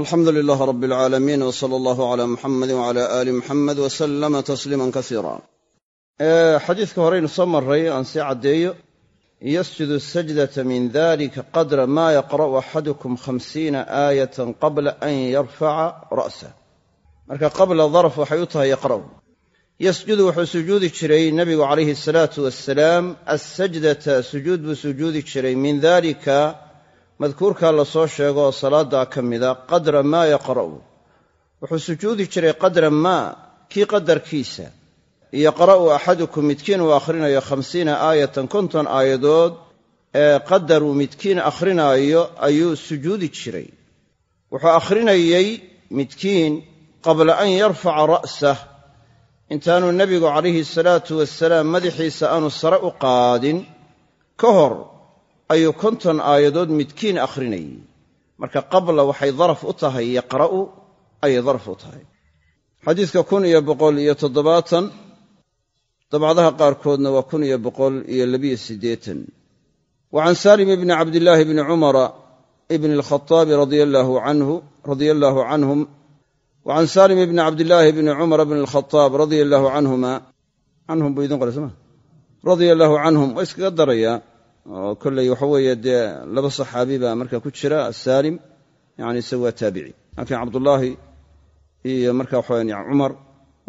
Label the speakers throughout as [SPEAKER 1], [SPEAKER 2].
[SPEAKER 1] alxamdu lilaah rab alcaalamiin w sala allahu cala muxamadi wcala aali muxamed w salama tasliiman kasiira xadiiska horeynu soo maray aan sii caddeeyo yasjudu sajdata min dalika qadra ma yaqra'u axadukum khamsiina aayatan qabla an yarfaca ra'sah marka qabla darf waxay u tahay yaqra'u. Yasjudu wuxuu sujuudi jiray nebigu calayhi asalaatu wasalaam assajdata sujuud madkuurkaa la soo sheego oo salaaddaa ka mida qadra maa yaqra'u. Wuxuu sujuudi jiray qadra maa kii qadarkiisa. Yaqra'u axadukum midkiin uu akhrinayo khamsiina aayatan konton aayadood ee qadaruu midkiin akhrinaayo ayuu sujuudi jiray. Wuxuu akhrinayey midkiin qabla an yarfaca ra'sah intaanu nebigu calayhi salaatu wasalaam madaxiisa aanu sare u qaadin ka hor ayuu konton aayadood midkiin akhrinayey marka qabla waxay daraf u tahay yaqra'u ayay daraf u tahay. Xadiidka kun iyo boqol iyo toddobaatan dabcadaha qaarkoodna waa kun iyo boqol iyo labiyo siddeetan. Wa can saalim ibni cabdillaahi bni cumara ibni alkhataabi radia allaahu canhum. Wa can saalim ibni cabdillaahi bni cumara bni alkhataab radia allaahu canhuma canhum buu idin qoray sooma radia allaahu canhum waa iskaga darayaa oo kolley waxa weeye dee laba saxaabi baa marka ku jira saalim yani isaga waa taabici. Laakiin cabdullaahi iyo marka waxaweyan cumar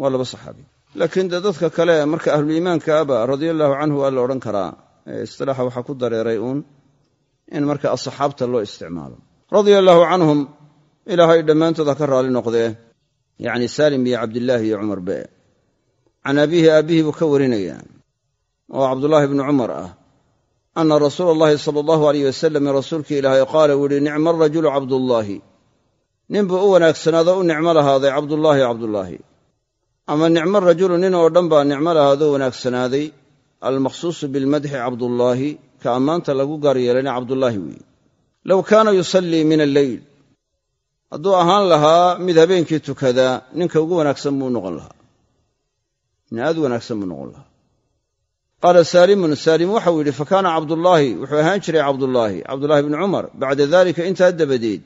[SPEAKER 1] waa laba saxaabi. Laakiin dee dadka kale marka ahluliimaanka aba radia allahu canhu waa la odhan karaa istilaaxa waxaa ku dareeray uun in marka asxaabta loo isticmaalo. Radia allaahu canhum ilaahay dhammaantood ha ka raali noqdee. Yacni saalim iyo cabdillaahi iyo cumar be. Can abiihi aabbihii buu ka warinayaa oo cabdullaahi bni cumar ah ana rasuula allahi sala allahu aleyh wasalam rasuulkii ilaahay qaala uu yihi nicma arajulu cabdullaahi ninbuu u wanaagsanaado u nicmo lahaaday cabdullaahi cabdullaahi ama nicmo rajulu nin oo dhan baa nicmo lahaadoo wanaagsanaaday almaqsuusu bilmadxi cabdullaahi ka ammaanta lagu gaar yeelayna cabdullaahi weeye low kaana yusallii min alleyl hadduu ahaan lahaa mid habeenkii tukadaa ninka ugu wanaagsan buu noqon lahaa nin aad u wanaagsan buu noqon lahaa qaala saalimun saalim waxau yidhi fa kaana cabdullaahi wuxuu ahaan jiray cabdullaahi cabdullaahi bni cumar bacda dalika intaa dabadeed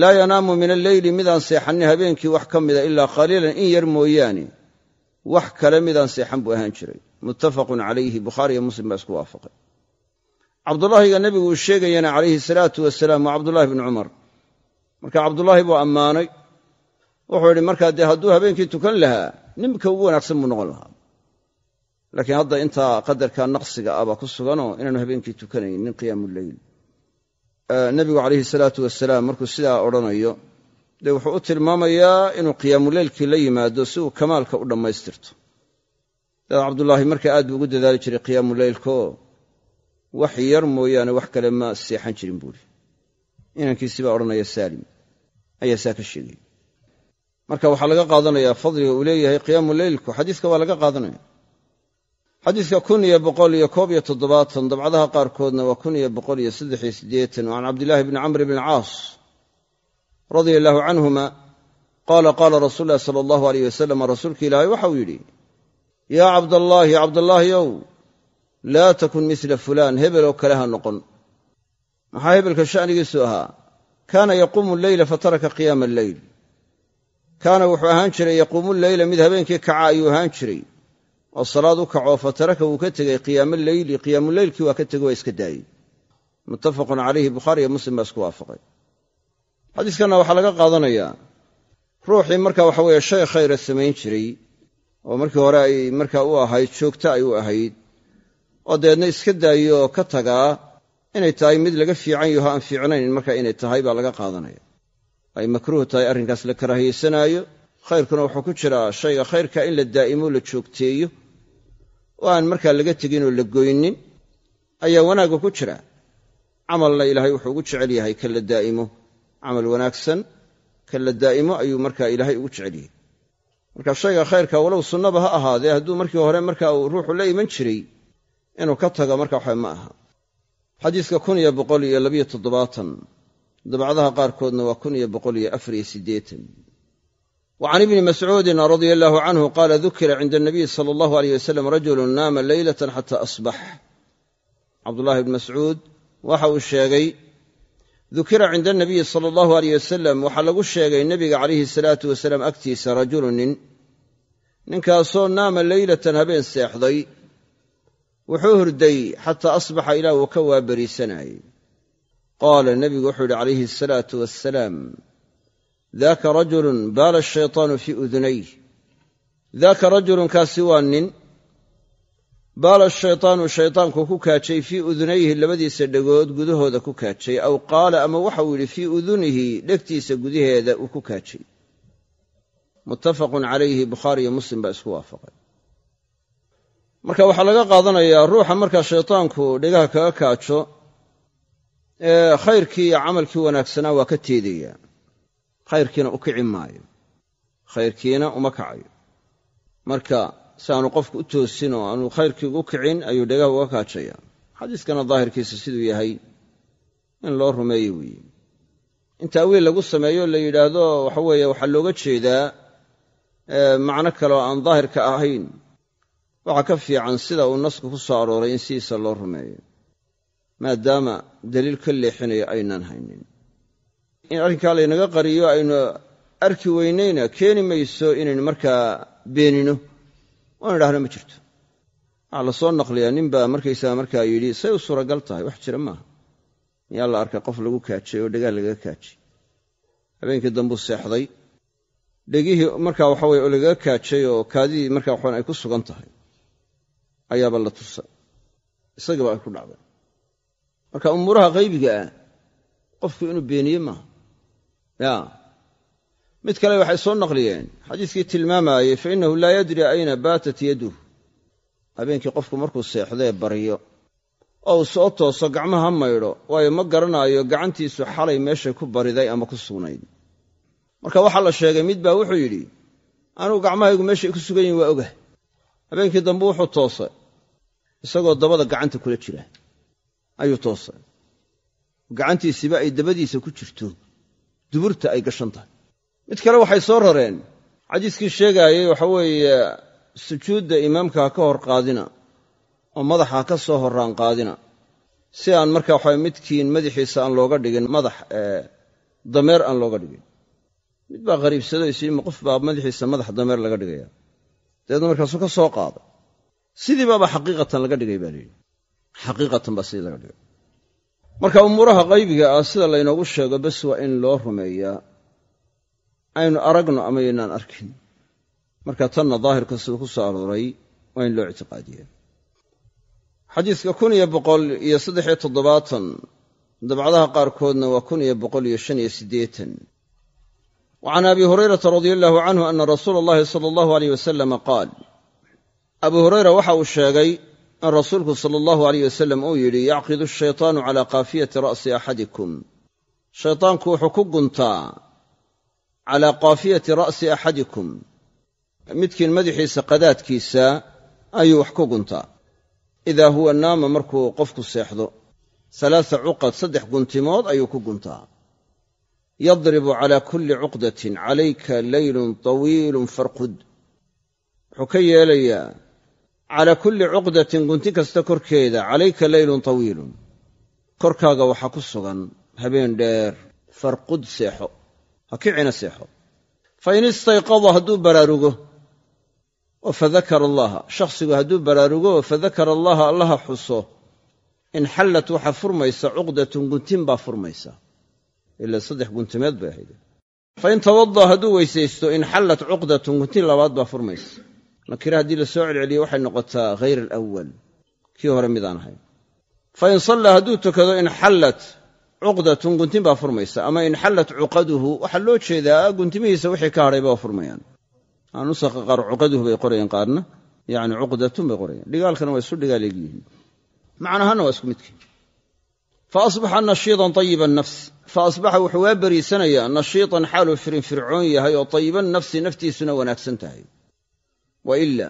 [SPEAKER 1] laa yanaamu min alleyli midaan seexannin habeenkii wax ka mida ilaa qaliilan in yar mooyaane wax kale midaan seexan buu ahaan jiray muttafaqun calayhi bukhaari iyo muslim baa isku waafaqay cabdulaahiga nebigu uu sheegayana calayhi salaatu wasalaam waa cabdullaahi bni cumar marka cabdullaahi buu ammaanay wuxuu yidhi markaa dee hadduu habeenkii tukan lahaa ninka ugu wanaagsan buu noqon lahaa laakiin hadda intaa qadarka naqsiga ah baa ku suganoo inaanu habeenkii tukanayn nin qiyaamu leyl nebigu calayhi salaatu wasalaam markuu sidaa odhanayo dee wuxuu u tilmaamayaa inuu qiyaamuleylkii la yimaado si uu kamaalka u dhammaystirto. Daad cabdulaahi markaa aad buu ugu dadaali jiray qiyaamuleylkoo wax yar mooyaane wax kale ma seexan jirin buuri inankiisii odhanaya saalim. Ayaa saa ka sheegay. Marka waxaa laga qaadanayaa fadliga uu leeyahay qiyaamu leylku xadiiska waa laga qaadanaya xadiidka kun iyo boqol iyo koob iyo toddobaatan dabcadaha qaarkoodna waa kun iyo boqol iyo saddex iyo siddeetan can cabdillaahi bni camr bni caas radia allaahu canhuma qaala qaala rasuulu llahi sala allahu aleyh wasalam rasuulka ilaahay waxau yidhi yaa cabdallaahi cabdallaahiyow laa takun misla fulaan hebel oo kale ha noqon. Maxaa hebelka sha'nigiisu ahaa? Kaana yaquumu leyla fataraka qiyaama alleyl kaana wuxuu ahaan jiray yaquumu leyla mid habeenkii kaca ayuu ahaan jiray oo salaad u kacoo fataraka wuu ka tegey qiyaamo leyli qiyaamuleylkii waa ka tegey waa iska daayey. Muttafaqun calayhi bukhaari iyo muslim baa isku waafaqay. Xadiiskanna waxaa laga qaadanayaa ruuxii marka waxa weeye shay khayra samayn jiray oo markii hore ay markaa u ahayd joogto ay u ahayd oo dabeedna iska daayo oo ka tagaa inay tahay mid laga fiican yaho aan fiicnayn marka inay tahay baa laga qaadanaya. Ay makruuh tahay arrinkaas la karaahiyeysanaayo khayrkuna wuxuu ku jiraa shayga khayrka in la daa'imo la joogteeyo oo aan markaa laga tegin oo la goynin ayaa wanaagga ku jira. Camalna ilaahay wuxuu ugu jecel yahay ka daa'imo. Camal wanaagsan ka la daa'imo ayuu markaa ilaahay ugu jecel yahay. Marka shayga khayrka walow sunnaba ha ahaadee hadduu markii hore marka uu ruuxu la iman jiray inuu ka tago marka waxa ma aha. Xadiiska kun iyo boqol iyo labiyo toddobaatan dabcadaha qaarkoodna waa kun iyo boqol iyo afar iyo siddeetan wa can ibni mascuudin radia allaahu canhu qaala dukira cinda anabiyi sala allahu aleyh wasalam rajulu naama leylatan xata asbax cabdullahi ibni mascuud waxa uu sheegay dukira cinda anabiyi sala allahu aleyh wasalam waxaa lagu sheegay nebiga calayhi salaatu wasalaam agtiisa rajulu nin ninkaasoo naama leylatan habeen seexday wuxuu hurday xataa asbaxa ilaah uu ka waabariisanayey qaala nebigu wuxuu yidhi calayhi asalaatu wassalaam daaka rajulun baala ashaytaanu fii udunayh daaka rajulun kaasi waa nin baala shaytaanu shaytaanku ku kaajay fii udunayhi labadiisa dhegood gudahooda ku kaajay aw qaala ama waxauu yidhi fii udunihi dhegtiisa gudaheeda uu ku kaajay muttafaqun calayhi bukhaari iyo muslim baa isku waafaqay marka waxaa laga qaadanayaa ruuxa markaa shaytaanku dhegaha kaga kaajo ee khayrkii iyo camalkii wanaagsanaa waa ka teedaya khayrkiina u kici maayo. Khayrkiina uma kacayo marka si aanu qofku u toosin oo aanu khayrkii ugu kicin ayuu dhegaha uga kaajaya xadiiskana daahirkiisa siduu yahay in loo rumeeyo weeye. In taawiil lagu sameeyo la yidhaahdo waxa weeye waxaa looga jeedaa macno kale oo aan daahirka ahayn. Waxaa ka fiican sida uu nasku ku soo arooray in sidiisa loo rumeeyo. Maadaama daliil ka leexinayo aynaan haynin in arrinkaa laynaga qariyo aynu arki weynayna keeni mayso inaynu markaa beenino. Waan idhahno ma jirto. Waxaa la soo naqliyaa nin baa markaysaga markaa yidhi say u suuragal tahay wax jira maaha. Miyaa la arkay qof lagu kaajay oo dhegaal lagaga kaajay habeenkii dambuu seexday. Dhegihii markaa waxa weye oo lagaga kaajay oo kaadidii markaa waxaan ay ku sugan tahay ayaaba la tusay isagiiba ay ku dhacday. Marka umuuraha qaybiga ah qofku inuu beeniye maaha ya. Mid kale waxay soo naqliyeen. Xadiiskii tilmaamaayey fa innahu laa yadri ayna baatat yaduh habeenkii qofku markuu seexdee baryo oo uu soo tooso gacmaha maydho waayo ma garanaayo gacantiisu xalay meeshay ku bariday ama ku sugnayd. Marka waxaa la sheegay mid baa wuxuu yidhi anugu gacmahaygu meeshay ku sugan yihiin waa ogah habeenkii dambe wuxuu toosay isagoo dabada gacanta kula jira. Ayuu toosay. Gacantiisiba ay dabadiisa ku jirto duburta ay gashan tahay. Mid kale waxay soo rareen. Xadiiskii sheegaayey waxa weeye sujuudda imaamka ha ka hor qaadina oo madaxa ha ka soo horraan qaadina. Si aan marka waxawe midkiin madaxiisa aan looga dhigin madax dameer aan looga dhigin. Mid baa qariibsado isiima qof baa madaxiisa madax dameer laga dhigaya dabeedna markaasuu ka soo qaaday sidii baaba xaqiiqatan laga dhigay baa layidhi xaqiiqatan baa sidii laga dhigay marka umuuraha qaybiga ah sida laynoogu sheego bes waa in loo rumeeyaa aynu aragno ama yaynaan arkin. Marka tanna daahirka siduu ku soo arooray waa in loo ictiqaadiya xadiiska kun iyo boqol iyo saddexiyo toddobaatan dabcadaha qaarkoodna waa kun iyo boqol iyo shan iyo siddeetan. Wa can abi hurayrata radia allahu canhu ana rasuula allahi sala allahu aleyh wasalama qaal abu hurayra waxa uu sheegay rasuulku sala allahu aleyh wasalam uu yidhi yacqidu ashaytaanu calaa kaafiyati ra'si axadikum. Shaytaanku wuxuu ku guntaa calaa kaafiyati ra'si axadikum. Midkiin madaxiisa qadaadkiisa ayuu wax ku guntaa. Idaa huwa naama markuu qofku seexdo alaasa cuqad saddex guntimood ayuu ku guntaa. Yadribu calaa kulli cuqdatin calayka leylun tawiilun farqud. Wuxuu ka yeelayaa calaa kulli cuqdatin gunti kasta korkeeda calayka leylun tawiilun. Korkaaga waxaa ku sugan habeen dheer farqud seexo ha kicina seexo. Fa in istayqada hadduu baraarugo oo fadakara allaha shakhsigu hadduu baraarugo oo fadakara allaha allaha xuso inxallat waxaa furmaysa cuqdatun guntin baa furmaysa. Ila saddex guntimeed bay ahayd. Fa in tawada hadduu weysaysto inxallat cuqdatun guntin labaad baa furmaysa nakire haddii la soo celceliyo waxay noqotaa hayr alawal kii hore midaan ahayn fa in sallaa hadduu tukado inxallat cuqdatun guntin baa furmaysa. Ama inxallat cuqaduhu waxaa loo jeedaa guntimihiisa wixii ka hadhayba waa furmayaan. Nusaqa qaar cuqaduhu bay qorayeen qaarna yani cuqdatun bay qorayaan. Dhigaalkana waa isu dhigaal egyihiin macnahaana waa isku midkii fa asbaxa nashiidan tayiba nafs. Fa asbaxa wuxuu waa beriisanayaa nashiitan xaaluu firinfircoon yahay oo tayiban nafsi naftiisuna wanaagsan tahay wa ila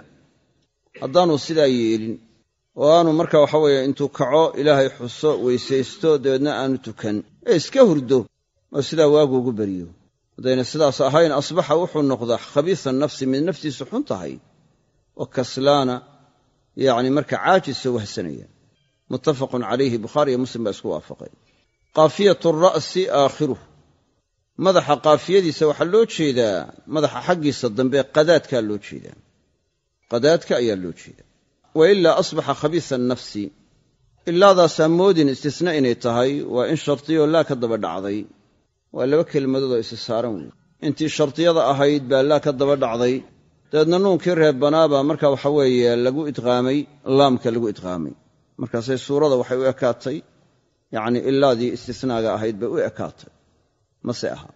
[SPEAKER 1] haddaanu sidaa yeelin oo aanu marka waxa weeye intuu kaco ilaahay xuso weysaysto dabeedna aanu tukan ee iska hurdo oo sidaa waagu ugu beriyo. Haddayna sidaas ahayn asbaxa wuxuu noqdaa khabiisa nafsi mid naftiisu xun tahay oo kaslaana yacni marka caajisa wahsanaya. Muttafaqun calayhi bukhaari iyo muslim baa isku waafaqay. Qaafiyatu ra'si aakhiruh madaxa qaafiyadiisa waxaa loo jeedaa madaxa xaggiisa dambe qadaadkaa loo jeedaa qadaadka ayaa loo jeedaa. Wa ilaa asbaxa khabiisa nafsi. Ilaadaasaa moodin istisna inay tahay waa in shardiyoo laa ka daba dhacday. Waa laba kelmadoodoo isi saaran wey intii shardiyada ahayd baa laa ka daba dhacday. Dabeedna nuunkii reebbanaabaa marka waxa weeye lagu idqaamay laamka lagu idqaamay. Markaasay suurada waxay u ekaatay. Yacnii ilaadii istisnaaga ahayd bay u ekaatay. Mase aha.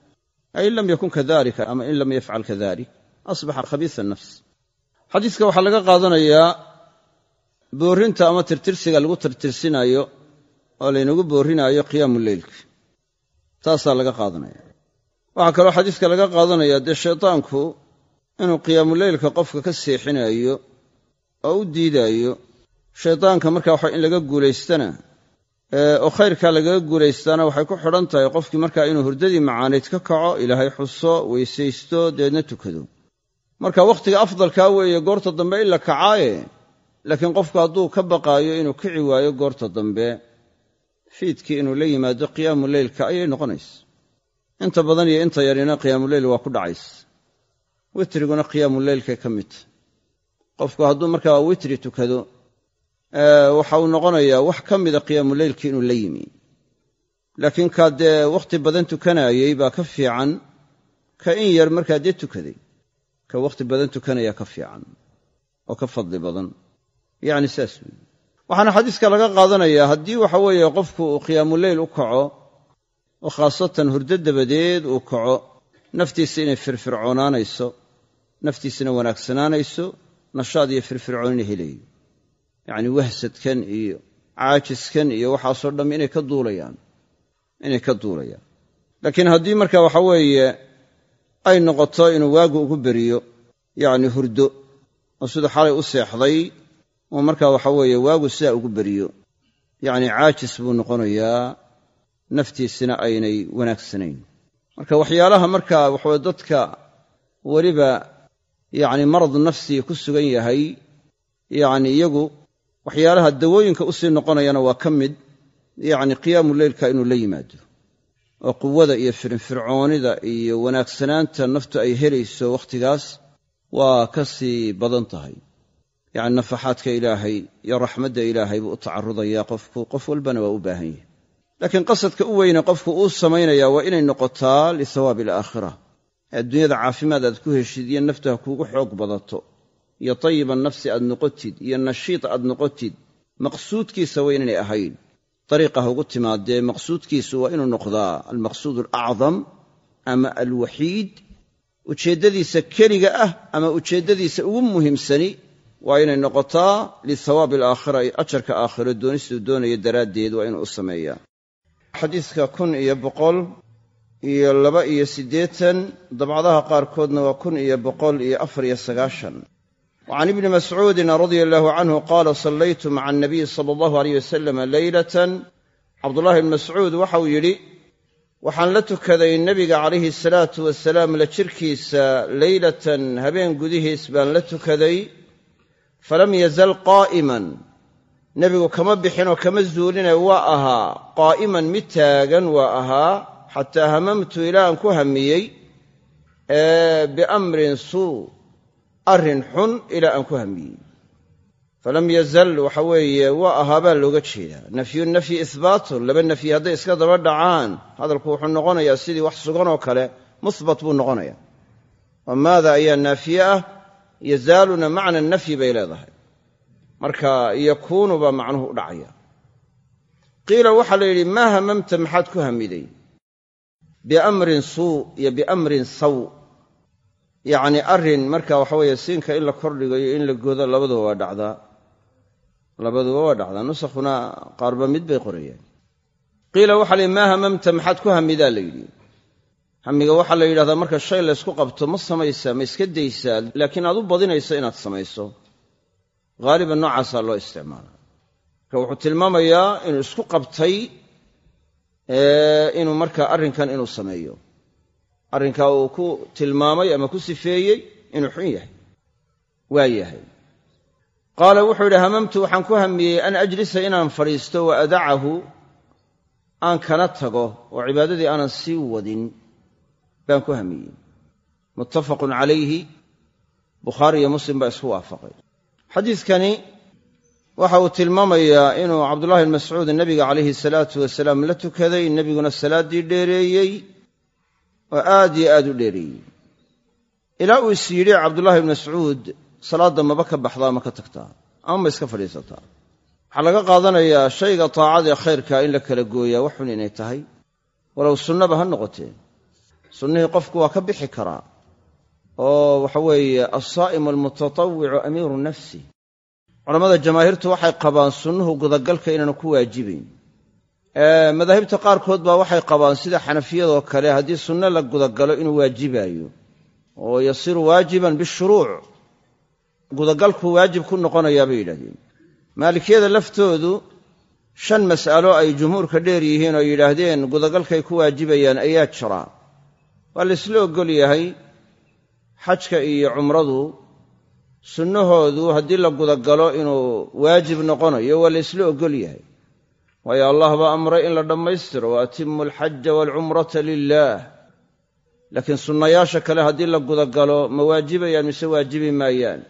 [SPEAKER 1] In lam yakun kadalika ama in lam yafcal kadalik asbaxa xadiiska waxaa laga qaadanayaa boorrinta ama tirtirsiga lagu tirtirsinaayo oo laynagu boorrinaayo qiyaamu leylka taasaa laga qaadanaya. Waxaa kaloo xadiiska laga qaadanaya dee shaydaanku inuu qiyaamuleylka qofka ka seexinaayo oo u diidaayo shaydaanka markaa waxa in laga guulaystana oo khayrkaa lagaga guulaystaana waxay ku xidhan tahay qofkii markaa inuu hurdadii macaanayd ka kaco ilaahay xuso weysaysto dabeedna tukado marka wakhtiga afdalkaa weeye goorta dambe in la kacaaye laakiin qofku hadduu ka baqaayo inuu kici waayo goorta dambe fiidkii inuu la yimaado qiyaamu leylka ayay noqonaysa. Inta badan iyo inta yarina qiyaamuleyl waa ku dhacays witriguna qiyaamuleylkay ka mid tahy qofku hadduu markaa witri tukado waxa uu noqonayaa wax ka mida qiyaamuleylkii inuu la yimi. Laakiin kaa dee wakhti badan tukanaayey baa ka fiican ka in yar markaa dee tukaday ka wakhti badan tukanaya ka fiican oo ka fadli badan. Yacni saas weeye. Waxaana xadiiska laga qaadanayaa haddii waxa weeye qofku uu qiyaamuleyl u kaco oo khaasatan hurdo dabadeed uu kaco naftiisa inay firfircoonaanayso naftiisana wanaagsanaanayso nashaad iyo firfircoonina helayo. Yacni wahsadkan iyo caajiskan iyo waxaasoo dhamm inay ka duulayaan inay ka duulayaan. Laakiin haddii marka waxa weeye ay noqoto inuu waagu ugu beriyo yacni hurdo oo siduu xalay u seexday uu markaa waxa weeye waagu sidaa ugu beriyo. Yacni caajis buu noqonayaa naftiisina aynay wanaagsanayn. Marka waxyaalaha markaa waxaweye dadka weliba yacni marad nafsiga ku sugan yahay yacni iyagu waxyaalaha dawooyinka u sii noqonayana waa ka mid yacni qiyaamu leylka inuu la yimaado oo quwada iyo firfircoonida iyo wanaagsanaanta naftu ay helayso wakhtigaas waa ka sii badan tahay. Yacni nafaxaadka ilaahay iyo raxmadda ilaahay buu u tacarudayaa qofku qof walbana waa u baahan yahay. Laakiin qasadka u weyne qofku uu samaynayaa waa inay noqotaa lihawaabi alaakhira adduunyada caafimaad aad ku heshid iyo naftu ha kuugu xoog badato iyo tayiban nafsi aad noqotid iyo nashiid aad noqotid maqsuudkiisa waa inaynay ahayn dariiqa ha ugu timaadee maqsuudkiisu waa inuu noqdaa almaqsuud alacdam ama alwaxiid ujeeddadiisa keliga ah ama ujeeddadiisa ugu muhiimsani waa inay noqotaa lihawaabi alaakhira iyo ajarka aakhiro doonistuu doonaya daraaddeed waa inuu u sameeyaa xadiiska kun iyo boqol iyo laba iyo siddeetan dabcadaha qaarkoodna waa kun iyo boqol iyo afar iyo sagaashan وعن ابن مسعود رضي الله عنه قال صليت مع النبي صلى الله عليه وسلم ليلة عبد الله بن مسعود waxau yidhi waxaan la tukaday nebiga calayhi الsalaatu wasalaam la jirkiisa leylatan habeen gudihiis baan la tukaday falam yazal qaa'iman nebigu kama bixinoo kama zuuline waa ahaa qaa'iman mid taagan waa ahaa xataa hamamtu ilaa aan ku hamiyey biamrin suu arrin xun ilaa aan ku hamiyey falam yazal waxa weeye waa ahaa baa looga jeedaa. Nafyu nafyi ihbaatun laba nafyi hadday iska daba dhacaan hadalku wuxuu noqonayaa sidii wax sugan oo kale muhbat buu noqonayaa oo maada ayaa naafiye ah yazaaluna macna nafyi bay leedahay. Marka yakuunu baa macnuhu u dhacaya. Qiila waxaa la yidhi maa hamamta maxaad ku hamiday? Biamrin suu iyo biamrin saw yacni arrin marka waxa weeye siinka in la kordhigo iyo in la godo labaduba waa dhacdaa. Labaduba waa dhacdaa. Nusakhuna qaarba mid bay qorayaan qiila waxaa la yidhi maa hamamta maxaad ku hamidaa? La yidhi. Hamiga waxaa la yidhahdaa marka shay laysku qabto ma samaysaa ma iska daysaa laakiin aad u badinayso inaad samayso. Haaliban noocaasaa loo isticmaala marka wuxuu tilmaamayaa inuu isku qabtay inuu marka arrinkan inuu sameeyo arrinkaa uu ku tilmaamay ama ku sifeeyey inuu xun yahay waa yahay. Qaala wuxuu yidhi hamamtu waxaan ku hamiyey an ajlisa inaan fadhiisto wa adacahu aan kana tago oo cibaadadii aanan sii wadin baan ku hamiyey. Muttafaqun calayhi bukhaari iyo muslim baa isku waafaqay. Xadiidkani waxa uu tilmaamayaa inuu cabdullahi bn mascuud nebiga calayhi salaatu wasalaam la tukaday nebiguna salaaddii dheereeyey oo aad iyo aad u dheereeyey ilaa uu is yidhi cabdullahi bn mascuud salaadda maba ka baxdaa ma ka tagtaa ama ma iska fadhiisataa. Waxaa laga qaadanayaa shayga taacadee khayrkaa in la kala gooyaa wax xun inay tahay. Walow sunnaba ha noqotee. Sunnihii qofku waa ka bixi karaa. Oo waxa weeye alsaa'imu almutatawicu amiiru nafsi. Culammada jamaahiirtu waxay qabaan sunnuhu gudagalka inaanu ku waajibayn madaahibta qaarkood baa waxay qabaan sida xanafiyadoo kale haddii sunno la gudagalo inuu waajibaayo. Oo yasiru waajiban bishuruuc gudagalku waajib ku noqonayaa bay yidhahdeen maalikiyada laftoodu shan mas'alo ay jumhuurka dheer yihiin oo yidhaahdeen gudagalkay ku waajibayaan ayaa jira. Waa laysla oggol yahay xajka iyo cumradu sunnahoodu haddii la gudagalo inuu waajib noqonayo waa laysla oggol yahay waayo allah baa amray in la dhammaystiro. Wa atimu alxaja waalcumrata lilaah laakiin sunnayaasha kale haddii la gudagalo ma waajibayaan mise waajibi maayaan?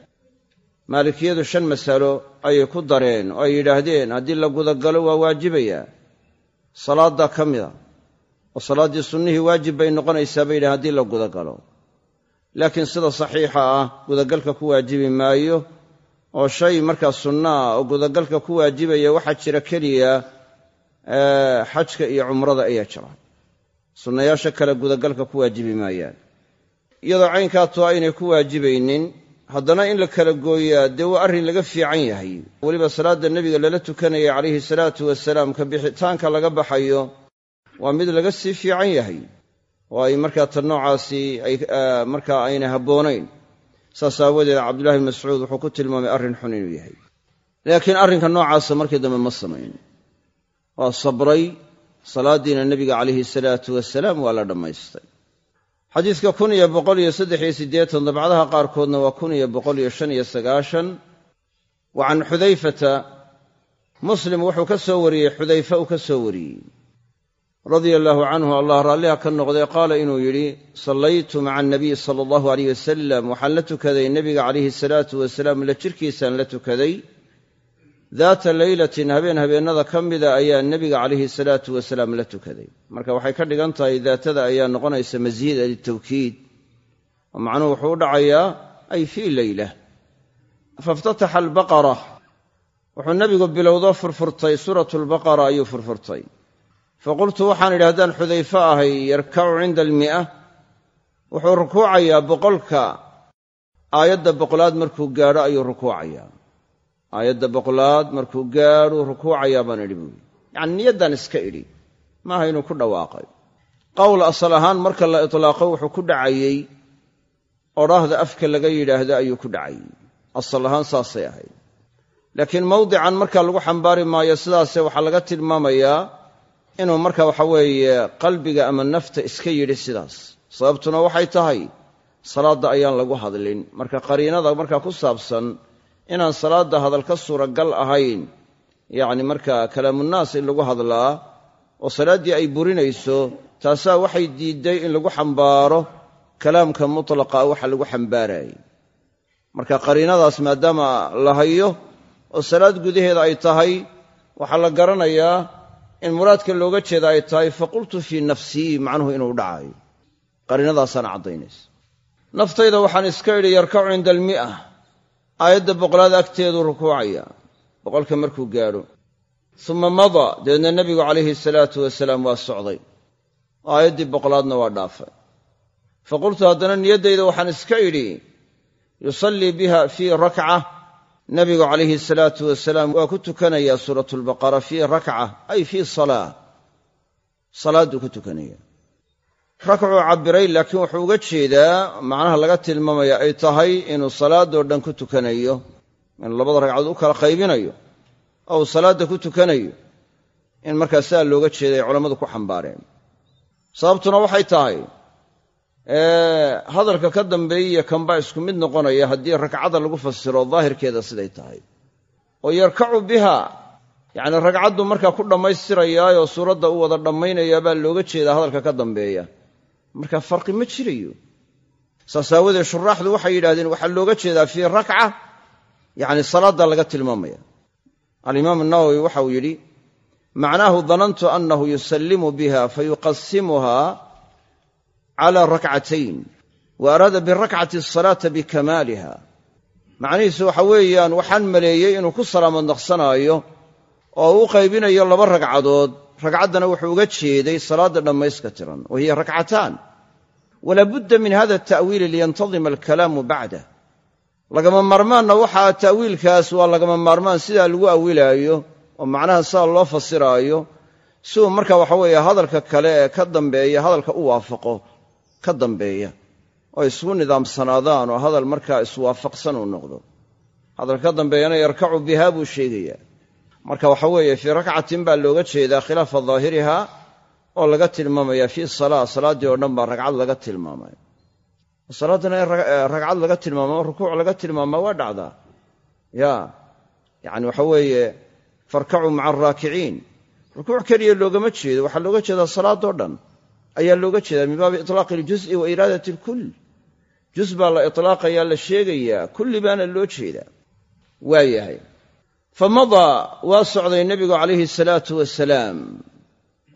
[SPEAKER 1] Maalikiyadu shan masalo ayay ku dareen oo ay yidhaahdeen haddii la gudagalo waa waajibayaa salaaddaa ka mida oo salaaddii sunnihii waajib bay noqonaysaa bay yidhahen haddii la gudagalo. Laakiin sida saxiixa ah gudagalka ku waajibi maayo oo shay markaa sunna ah oo gudagalka ku waajibaya waxaa jira keliya xajka iyo cumrada ayaa jira. Sunnayaasha kale gudagalka ku waajibi maayaan. Iyadoo caynkaatu aynay ku waajibaynin haddana in la kala gooyaa dee waa arrin laga fiican yahay. Weliba salaadda nebiga lala tukanaya calayhi salaatu wasalaam ka bixitaanka laga baxayo waa mid laga sii fiican yahay. Oo ay markaa tan noocaasi ay markaa aynay habboonayn. Saas aawadeed cabdullahi mascuud wuxuu ku tilmaamay arrin xun inuu yahay. Laakiin arrinka noocaasa markii dambe ma samayn waa sabray. Salaaddiina nebiga calayhi salaatu wasalaam waa la dhammaystay. Xadiidka kun iyo boqol iyo saddex iyo siddeetan dabcadaha qaarkoodna waa kun iyo boqol iyo shan iyo sagaashan. Wa can xudayfata muslim wuxuu ka soo wariyey xudayfa uu ka soo wariyey. Radia allaahu canhu allah raalliha ka noqday qaala inuu yidhi sallaytu maca anabiy sala allahu aleyh wasalam waxaan la tukaday nebiga calayhi salaatu wasalaam la jirkiisaan la tukaday daata leylatin habeen habeennada ka mida ayaa nebiga calayhi salaatu wasalaam la tukaday. Marka waxay ka dhigan tahay daatada ayaa noqonaysa masiida litawkiid oo macnuhu wuxuu u dhacayaa ay fii leyla faiftataxa albaqara. Wuxuu nebigu bilowdo furfurtay suuratu albaqara ayuu furfurtay. Faqultu waxaan idhi haddaan xudayfe ahay yarkacu cinda almi'a. Wuxuu rukuucayaa boqolka aayadda boqolaad markuu gaadho ayuu rukuucayaa aayadda boqolaad markuu gaadhuu rukuucayaa baan idhi buuri yacni niyaddaan iska idhi maaha inuu ku dhawaaqay. Qowl asal ahaan marka la itlaaqo wuxuu ku dhacayey odhaahda afka laga yidhaahdo ayuu ku dhacayey. Asal ahaan saasay ahayd. Laakiin mawdican marka lagu xambaari maayo sidaase waxaa laga tilmaamayaa inuu marka waxa weeye qalbiga ama nafta iska yidhi sidaas. Sababtuna waxay tahay salaadda ayaan lagu hadlin. Marka qariinada markaa ku saabsan inaan salaadda hadal ka suuragal ahayn yacni markaa kalaamunnaas in lagu hadlaa oo salaaddii ay burinayso taasaa waxay diidday in lagu xambaaro kalaamka mutlaqa waxa lagu xambaarayay. Marka qariinadaas maadaama la hayo oo salaad gudaheeda ay tahay waxaa la garanayaa in muraadka looga jeeda ay tahay faqultu fii nafsii macnuhu inuu dhacayo qariinadaasaana caddaynaysa. Naftayda waxaan iska idhi yarkacu cinda almi'a aayadda boqolaad agteeduu rukuucaya boqolka markuu gaadho. Uma mada dabeedna nebigu calayhi salaatu wasalaam waa socday. Aayaddii boqolaadna waa dhaafay. Faqultu haddana niyaddayda waxaan iska idhi yusallii biha fii rakca nebigu calayhi salaatu wasalaam waa ku tukanayaa suuratulbaqara fii rakca ay fii salaa. Salaadduu ku tukanaya rakcuu cabbiray laakiin wuxuu uga jeedaa macnaha laga tilmaamaya ay tahay inuu salaadoo dhan ku tukanayo inuu labada ragcadood u kala qaybinayo oo uu salaadda ku tukanayo in markaa sidaa looga jeeday ay culammadu ku xambaareen. Sababtuna waxay tahay hadalka ka dambeeyaiyo kanbaa isku mid noqonaya haddii rakcada lagu fasiro daahirkeeda siday tahay. Oo yarkacu biha yacni ragcaddu markaa ku dhammaystirayaayoo suuradda u wada dhammaynayaa baa looga jeedaa hadalka ka dambeeya marka farqi ma jirayo. Saas shuraaxdu waxay yidhahdeen waxaa looga jeedaa fii rakca yacni salaadda laga tilmaamaya. Alimaam nawowi waxau yidhi macnaahu danantu annahu yusallimu biha fayuqasimuha cala rakcatayn wa araada birakcati asalaata bikamaaliha. Macnihiisu waxa weeyaan waxaan maleeyey inuu ku salaamad naqsanaayo oo u qaybinayo laba ragcadood ragcaddana wuxuu uga jeeday salaadda dhammayska tiran wa hiya rakcataan. Walaa budda min hada ta'wiili liyantadima alkalaamu bacdah lagama maarmaanna waxaa ta'wiilkaas waa lagama maarmaan sidaa lagu awilaayo oo macnaha sidaa loo fasiraayo si uu marka waxa weeye hadalka kale ee ka dambeeya hadalka u waafaqo ka dambeeya oo isugu nidaamsanaadaan oo hadal markaa iswaafaqsan uu noqdo. Hadalka ka dambeeyana yarkacu bihaa buu sheegayaa marka waxa weeye fii rakcatin baa looga jeedaa khilaafa daahiriha oo laga tilmaamaya fii salaa salaaddii oo dhan baa ragcad laga tilmaamaya salaaddana in ragcad laga tilmaama o rukuuc laga tilmaamaa waa dhacdaa. Ya yacni waxa weeye farkacuu maca araakiciin rukuuc keliya loogama jeedo waxaa looga jeedaa salaadoo dhan. Ayaa looga jeedaa min baabi itlaaqi aljuz'i wa iraadat alkull juz baa la itlaaqayaa la sheegayaa kulli baana loo jeedaa. Waa yahay fa madaa waa socday nebigu calayhi salaatu wasalaam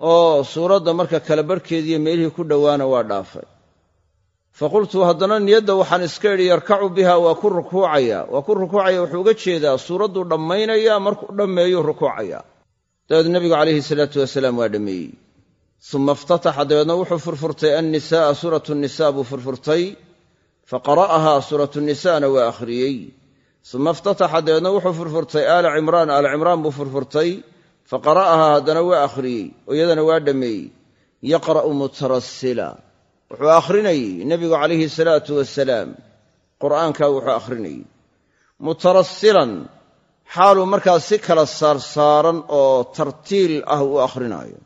[SPEAKER 1] oo suuradda marka kala barhkeediiyo meelihii ku dhowaana waa dhaafay. Fa qultu haddana niyadda waxaan iska idhi yarkacu biha waa ku rukuucaya. Waa ku rukuucaya wuxuu uga jeedaa suuradduu dhammaynaya markuu dhammeeyuu rukuucaya. Dabeed nebigu calayhi salaatu wasalaam waa dhammeeyey uma iftataxa dabeedna wuxuu furfurtay annisaaa suuratu nisaa buu furfurtay. Fa qara'ahaa suuratu nisaana waa akhriyey uma iftataxa dabeedna wuxuu furfurtay aala cimraan aala cimraan buu furfurtay fa qara'ahaa haddana waa akhriyey oo iyadana waa dhammeeyey yaqra'u mutarasila. Wuxuu akhrinayey nebigu calayhi salaatu wasalaam qur'aankaa wuxuu akhrinayey. Mutarasilan xaaluu markaas si kala saarsaaran oo tartiil ah u akhrinaayo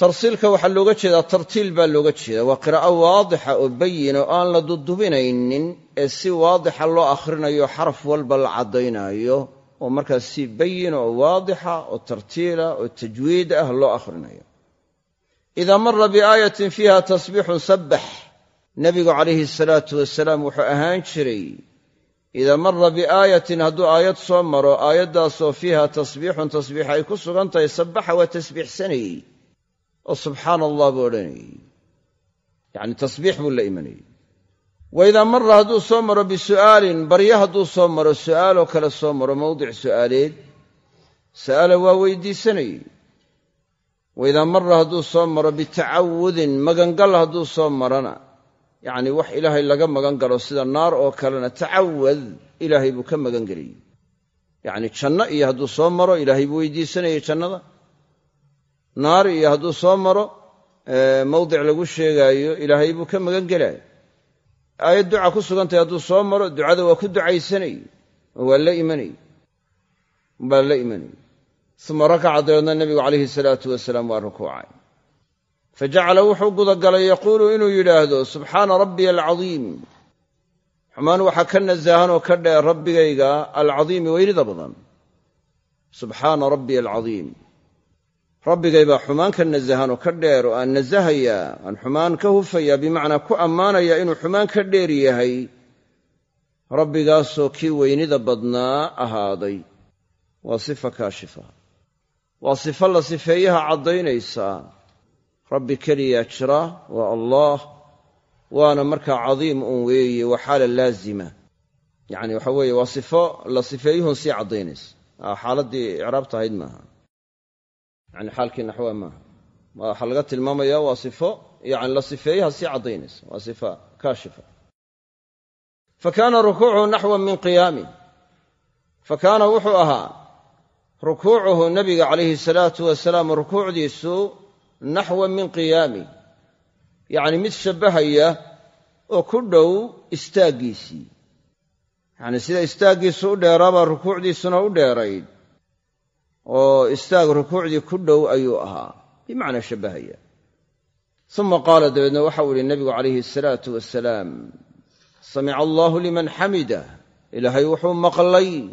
[SPEAKER 1] tarsiilka waxaa looga jeedaa tartiil baa looga jeedaa. Waa qiraa'o waadixa oo bayin oo aan la dudubinaynin ee si waadixa loo akhrinayo xaraf walba la caddaynaayo oo markaas si bayin oo waadixa oo tartiila oo tajwiid ah loo akhrinayo. Idaa mara biaayatin fiiha tasbiixun sabbax nebigu calayhi salaatu wasalaam wuxuu ahaan jiray idaa mara biaayatin hadduu aayad soo maro aayaddaasoo fiiha tasbiixun tasbiix ay ku sugan tahay sabbaxa waa tasbiixsanayey oo subxaana allah buu odhanayey yacni tasbiix buu la imanayey wa idaa mara hadduu soo maro bisu'aalin baryo hadduu soo maro su'aaloo kale soo maro mowdic su'aaleed sa'ala waa weydiisanayey wa idaa mara hadduu soo maro bitacawudin magangal hadduu soo marana yacni wax ilaahay laga magan galo sida naar oo kalena tacawad ilaahay buu ka magan geliyey yacni janno iyo hadduu soo maro ilaahay buu weydiisanayey jannada naar iyo hadduu soo maro mawdic lagu sheegaayo ilaahay buu ka magan gelaayo aayad duca ku sugantahay hadduu soo maro ducada waa ku ducaysanay oo waa la imanay baa la imanay uma rakaca dabeedna nebigu calayhi salaatu wasalaam waa rukuucay. Fa jacala wuxuu gudagalay yaquulu inuu yidhaahdo subxaana rabbiya alcadiim xumaan waxaa ka nasaahan oo ka dheer rabbigayga alcadiimi weynida badan. Subxaana rabbiya alcadiim rabbigay baa xumaan ka nasahan oo ka dheer oo aan nasahayaa aan xumaan ka hufayaa bimacnaa ku ammaanayaa inuu xumaan ka dheer yahay rabbigaasoo kii weynida badnaa ahaaday. Waa sifa kaashifa. Waa sifo la sifeeyaha caddaynaysaa rabbi keliyaa jira waa allaah waana markaa cadiim un weeye waa xaala laazima. Yacni waxa weeye waa sifo la sifeeyuhun sii caddaynaysa. Xaaladdii icraabta ahayd maaha yani xaalkii naxwa maaha. Waxaa laga tilmaamaya waa sifo yani la sifeeyaha sii caddaynaysa waa sifa kaashifa. Fa kaana rukuucuhu naxwan min qiyaami. Fa kaana wuxuu ahaa rukuucuhu nabiga calayhi salaatu wasalaam rukuucdiisu naxwan min qiyaami. Yacni mid shabbahaya oo ku dhow istaaggiisii yacni sida istaaggiisu u dheeraabaa rukuucdiisuna u dheerayd oo istaag rukuucdii ku dhow ayuu ahaa. Bimacnaa shabbahaya. Uma qaala dabeedna waxau ihi nabigu calayhi asalaatu wasalaam samica allaahu liman xamidah ilaahay wuxuu maqlay.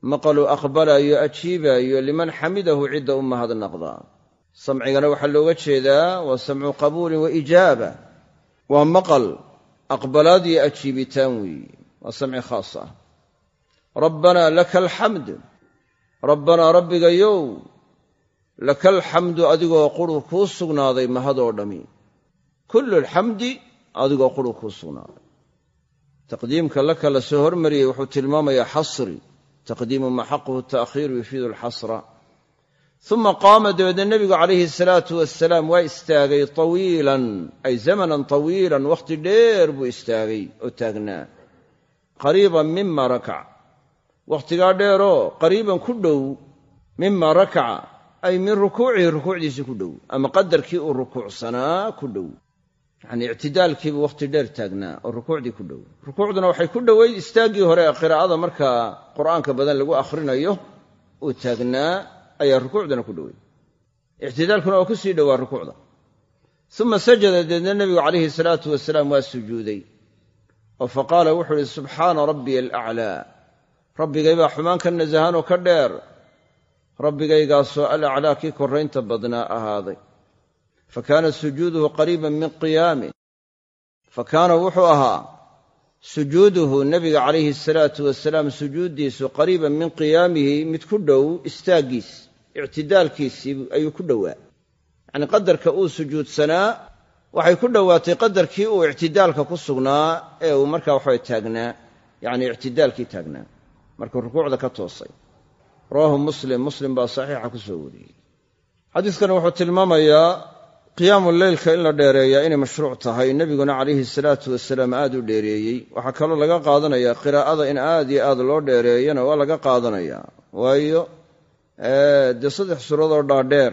[SPEAKER 1] Maqaluu aqbalaayo ajiibaayo liman xamidahu cidda u mahadnaqda. Samcigana waxaa looga jeedaa waa samcu qabuulin wa ijaaba. Waa maqal aqbalaad iyo ajiibitaan weeye waa samci khaas ah. Rabbanaa laka alxamd rabbanaa rabbigayow laka alxamdu adigoo quru kuu sugnaaday mahadoo dhammi kullu alxamdi adigoo quru kuu sugnaaday. Taqdiimka laka la soo hormariyey wuxuu tilmaamayaa xasri. Taqdiimu maa xaquhu ta'khiiru yufiidu alxasra. Uma qaama dabeedna nebigu calayhi salaatu wasalaam waa istaagay tawiilan ay zamanan tawiilan wakhti dheer buu istaagay oo taagnaa. Qariiban mima rakac wakhtigaa dheeroo qariiban ku dhow mima rakaca ay min rukuucihi rukuucdiisii ku dhow ama qadarkii uu rukuucsanaa ku dhow. Yacnii ictidaalkiibuu wakhti dheer taagnaa oo rukuucdii ku dhow. Rukuucduna waxay ku dhoweyd istaaggii hore ee qiraa'ada markaa qur'aanka badan lagu akhrinayo uu taagnaa ayaa rukuucdana ku dhoweyd. Ictidaalkuna waa ku sii dhowaa rukuucda. Uma sajada deedna nebigu calayhi salaatu wasalaam waa sujuuday. Oo fa qaala wuxuu ihi subxaana rabbiya alaclaa rabbigay baa xumaan ka nasahanoo ka dheer rabbigaygaasoo alaclaa kii korraynta badnaa ahaaday. Fa kaana sujuuduhu qariiban min qiyaamih fa kaana wuxuu ahaa sujuuduhu nebiga calayhi salaatu wasalaam sujuuddiisu qariiban min qiyaamihi mid ku dhow istaaggiis ictidaalkiisii ayuu ku dhowaa. Yacnii qadarka uu sujuudsanaa waxay ku dhowaatay qadarkii uu ictidaalka ku sugnaa ee uu markaa waxabay taagnaa yacnii ictidaalkii taagnaa markuu rukuucda ka toosay. Rawaahu muslim. Muslim baa saxiixa ku soo wariyey. Xadiiskani wuxuu tilmaamayaa qiyaamu leylka in la dheereeyaa inay mashruuc tahay. Nebiguna calayhi salaatu wasalaam aad u dheereeyey. Waxaa kaloo laga qaadanayaa qiraa'ada in aad iyo aad loo dheereeyana waa laga qaadanayaa. Waayo dee saddex suuradoo dhaadheer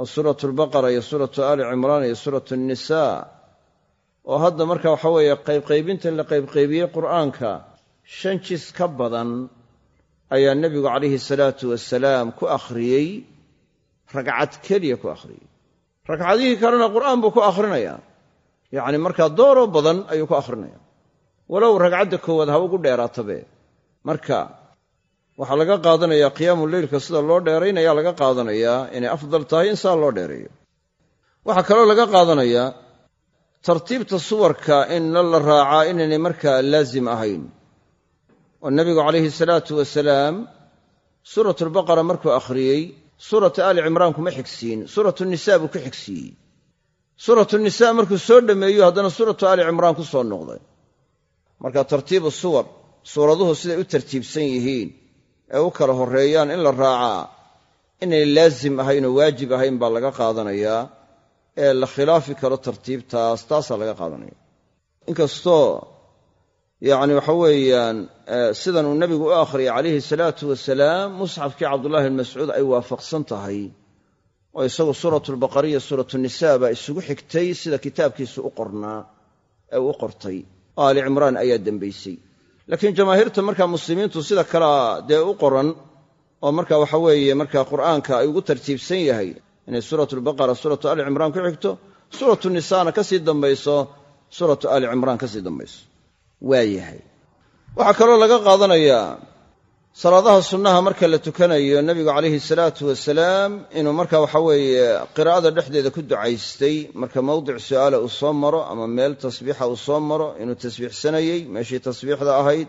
[SPEAKER 1] oo suuratu albaqara iyo suuratu aali cimraan iyo suuratu nnisaa oo hadda marka waxa weeye qaybqaybinta la qaybqaybiyey qur'aanka shan jis ka badan ayaa nebigu calayhi salaatu wasalaam ku akhriyey ragcad keliya ku akhriyey. Ragcadihii kalena qur'aan buu ku akhrinayaa. Yacni markaa dooroo badan ayuu ku akhrinaya walow ragcadda koowaad ha ugu dheeraatabe marka waxaa laga qaadanayaa qiyaamu leylka sida loo dheeraynaya laga qaadanayaa inay afdal tahay in saa loo dheereeyo. Waxaa kaloo laga qaadanayaa tartiibta suwarka in la raacaa inaynay markaa laazim ahayn oo nebigu calayhi salaatu wasalaam suuratulbaqara markuu akhriyey suuratu aali cimraan kuma xigsiin suuratu nisaa buu ku xigsiiyey. Suuratu nisaa markuu soo dhammeeyo haddana suuratu aali cimraan ku soo noqday. Marka tartiibu suwar suuraduhu siday u tartiibsan yihiin ee u kala horreeyaan in la raacaa inay laazim ahayn oo waajib ahayn baa laga qaadanayaa ee la khilaafi karo tartiibtaas taasaa laga qaadanaya. Inkastoo yacni waxa weeyaan sidan uu nebigu u akhriyay calayhi salaatu wasalaam musxafkii cabdullahi bn mascuud ay waafaqsan tahay. Oo isagu suuratulbaqariya suuratunisaa baa isugu xigtay sida kitaabkiisu u qornaa ee u qortay. Oo aali cimraan ayaa dembaysay laakiin jamaahiirta markaa muslimiintu sida kalea dee u qoran oo marka waxa weeye markaa qur'aanka ay ugu tartiibsan yahay inay suuratulbaqara suuratu aali cimraan ku xigto suuratu nisaana ka dambayso suuratu aali cimraan ka sii dambayso waa yahay. Waxaa kaloo laga qaadanayaa salaadaha sunnaha marka la tukanayo nebigu calayhi salaatu wasalaam inuu marka waxa weeye qiraa'ada dhexdeeda ku ducaystay marka mawdic su'aala uu soo maro ama meel tasbiixa uu soo maro inuu tasbiixsanayey meeshii tasbiixda ahayd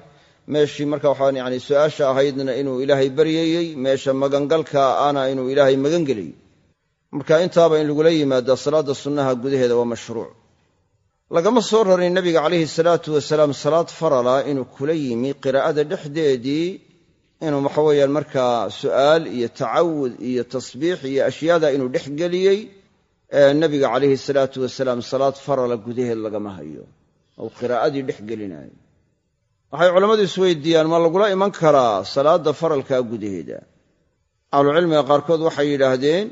[SPEAKER 1] meeshii marka waxaa yani su'aasha ahaydna inuu ilaahay baryayey meesha magangalka ana inuu ilaahay magangeliyey. Marka intaaba in lagula yimaada salaadda sunnaha gudaheeda waa mashruuc lagama soo rarin nebiga calayhi salaatu wasalaam salaad farala inuu kula yimi qiraa'ada dhexdeedii inuu waxa weeyaan markaa su'aal iyo tacawud iyo tasbiix iyo ashyaada inuu dhex geliyey nebiga calayhi salaatu wasalaam salaad farala gudaheed lagama hayo ou qiraa'adii dhex gelinayo waxay culammadu isweydiiyaan ma lagula iman karaa salaadda faralkaa gudaheeda? Ahlucilmiga qaarkood waxay yidhaahdeen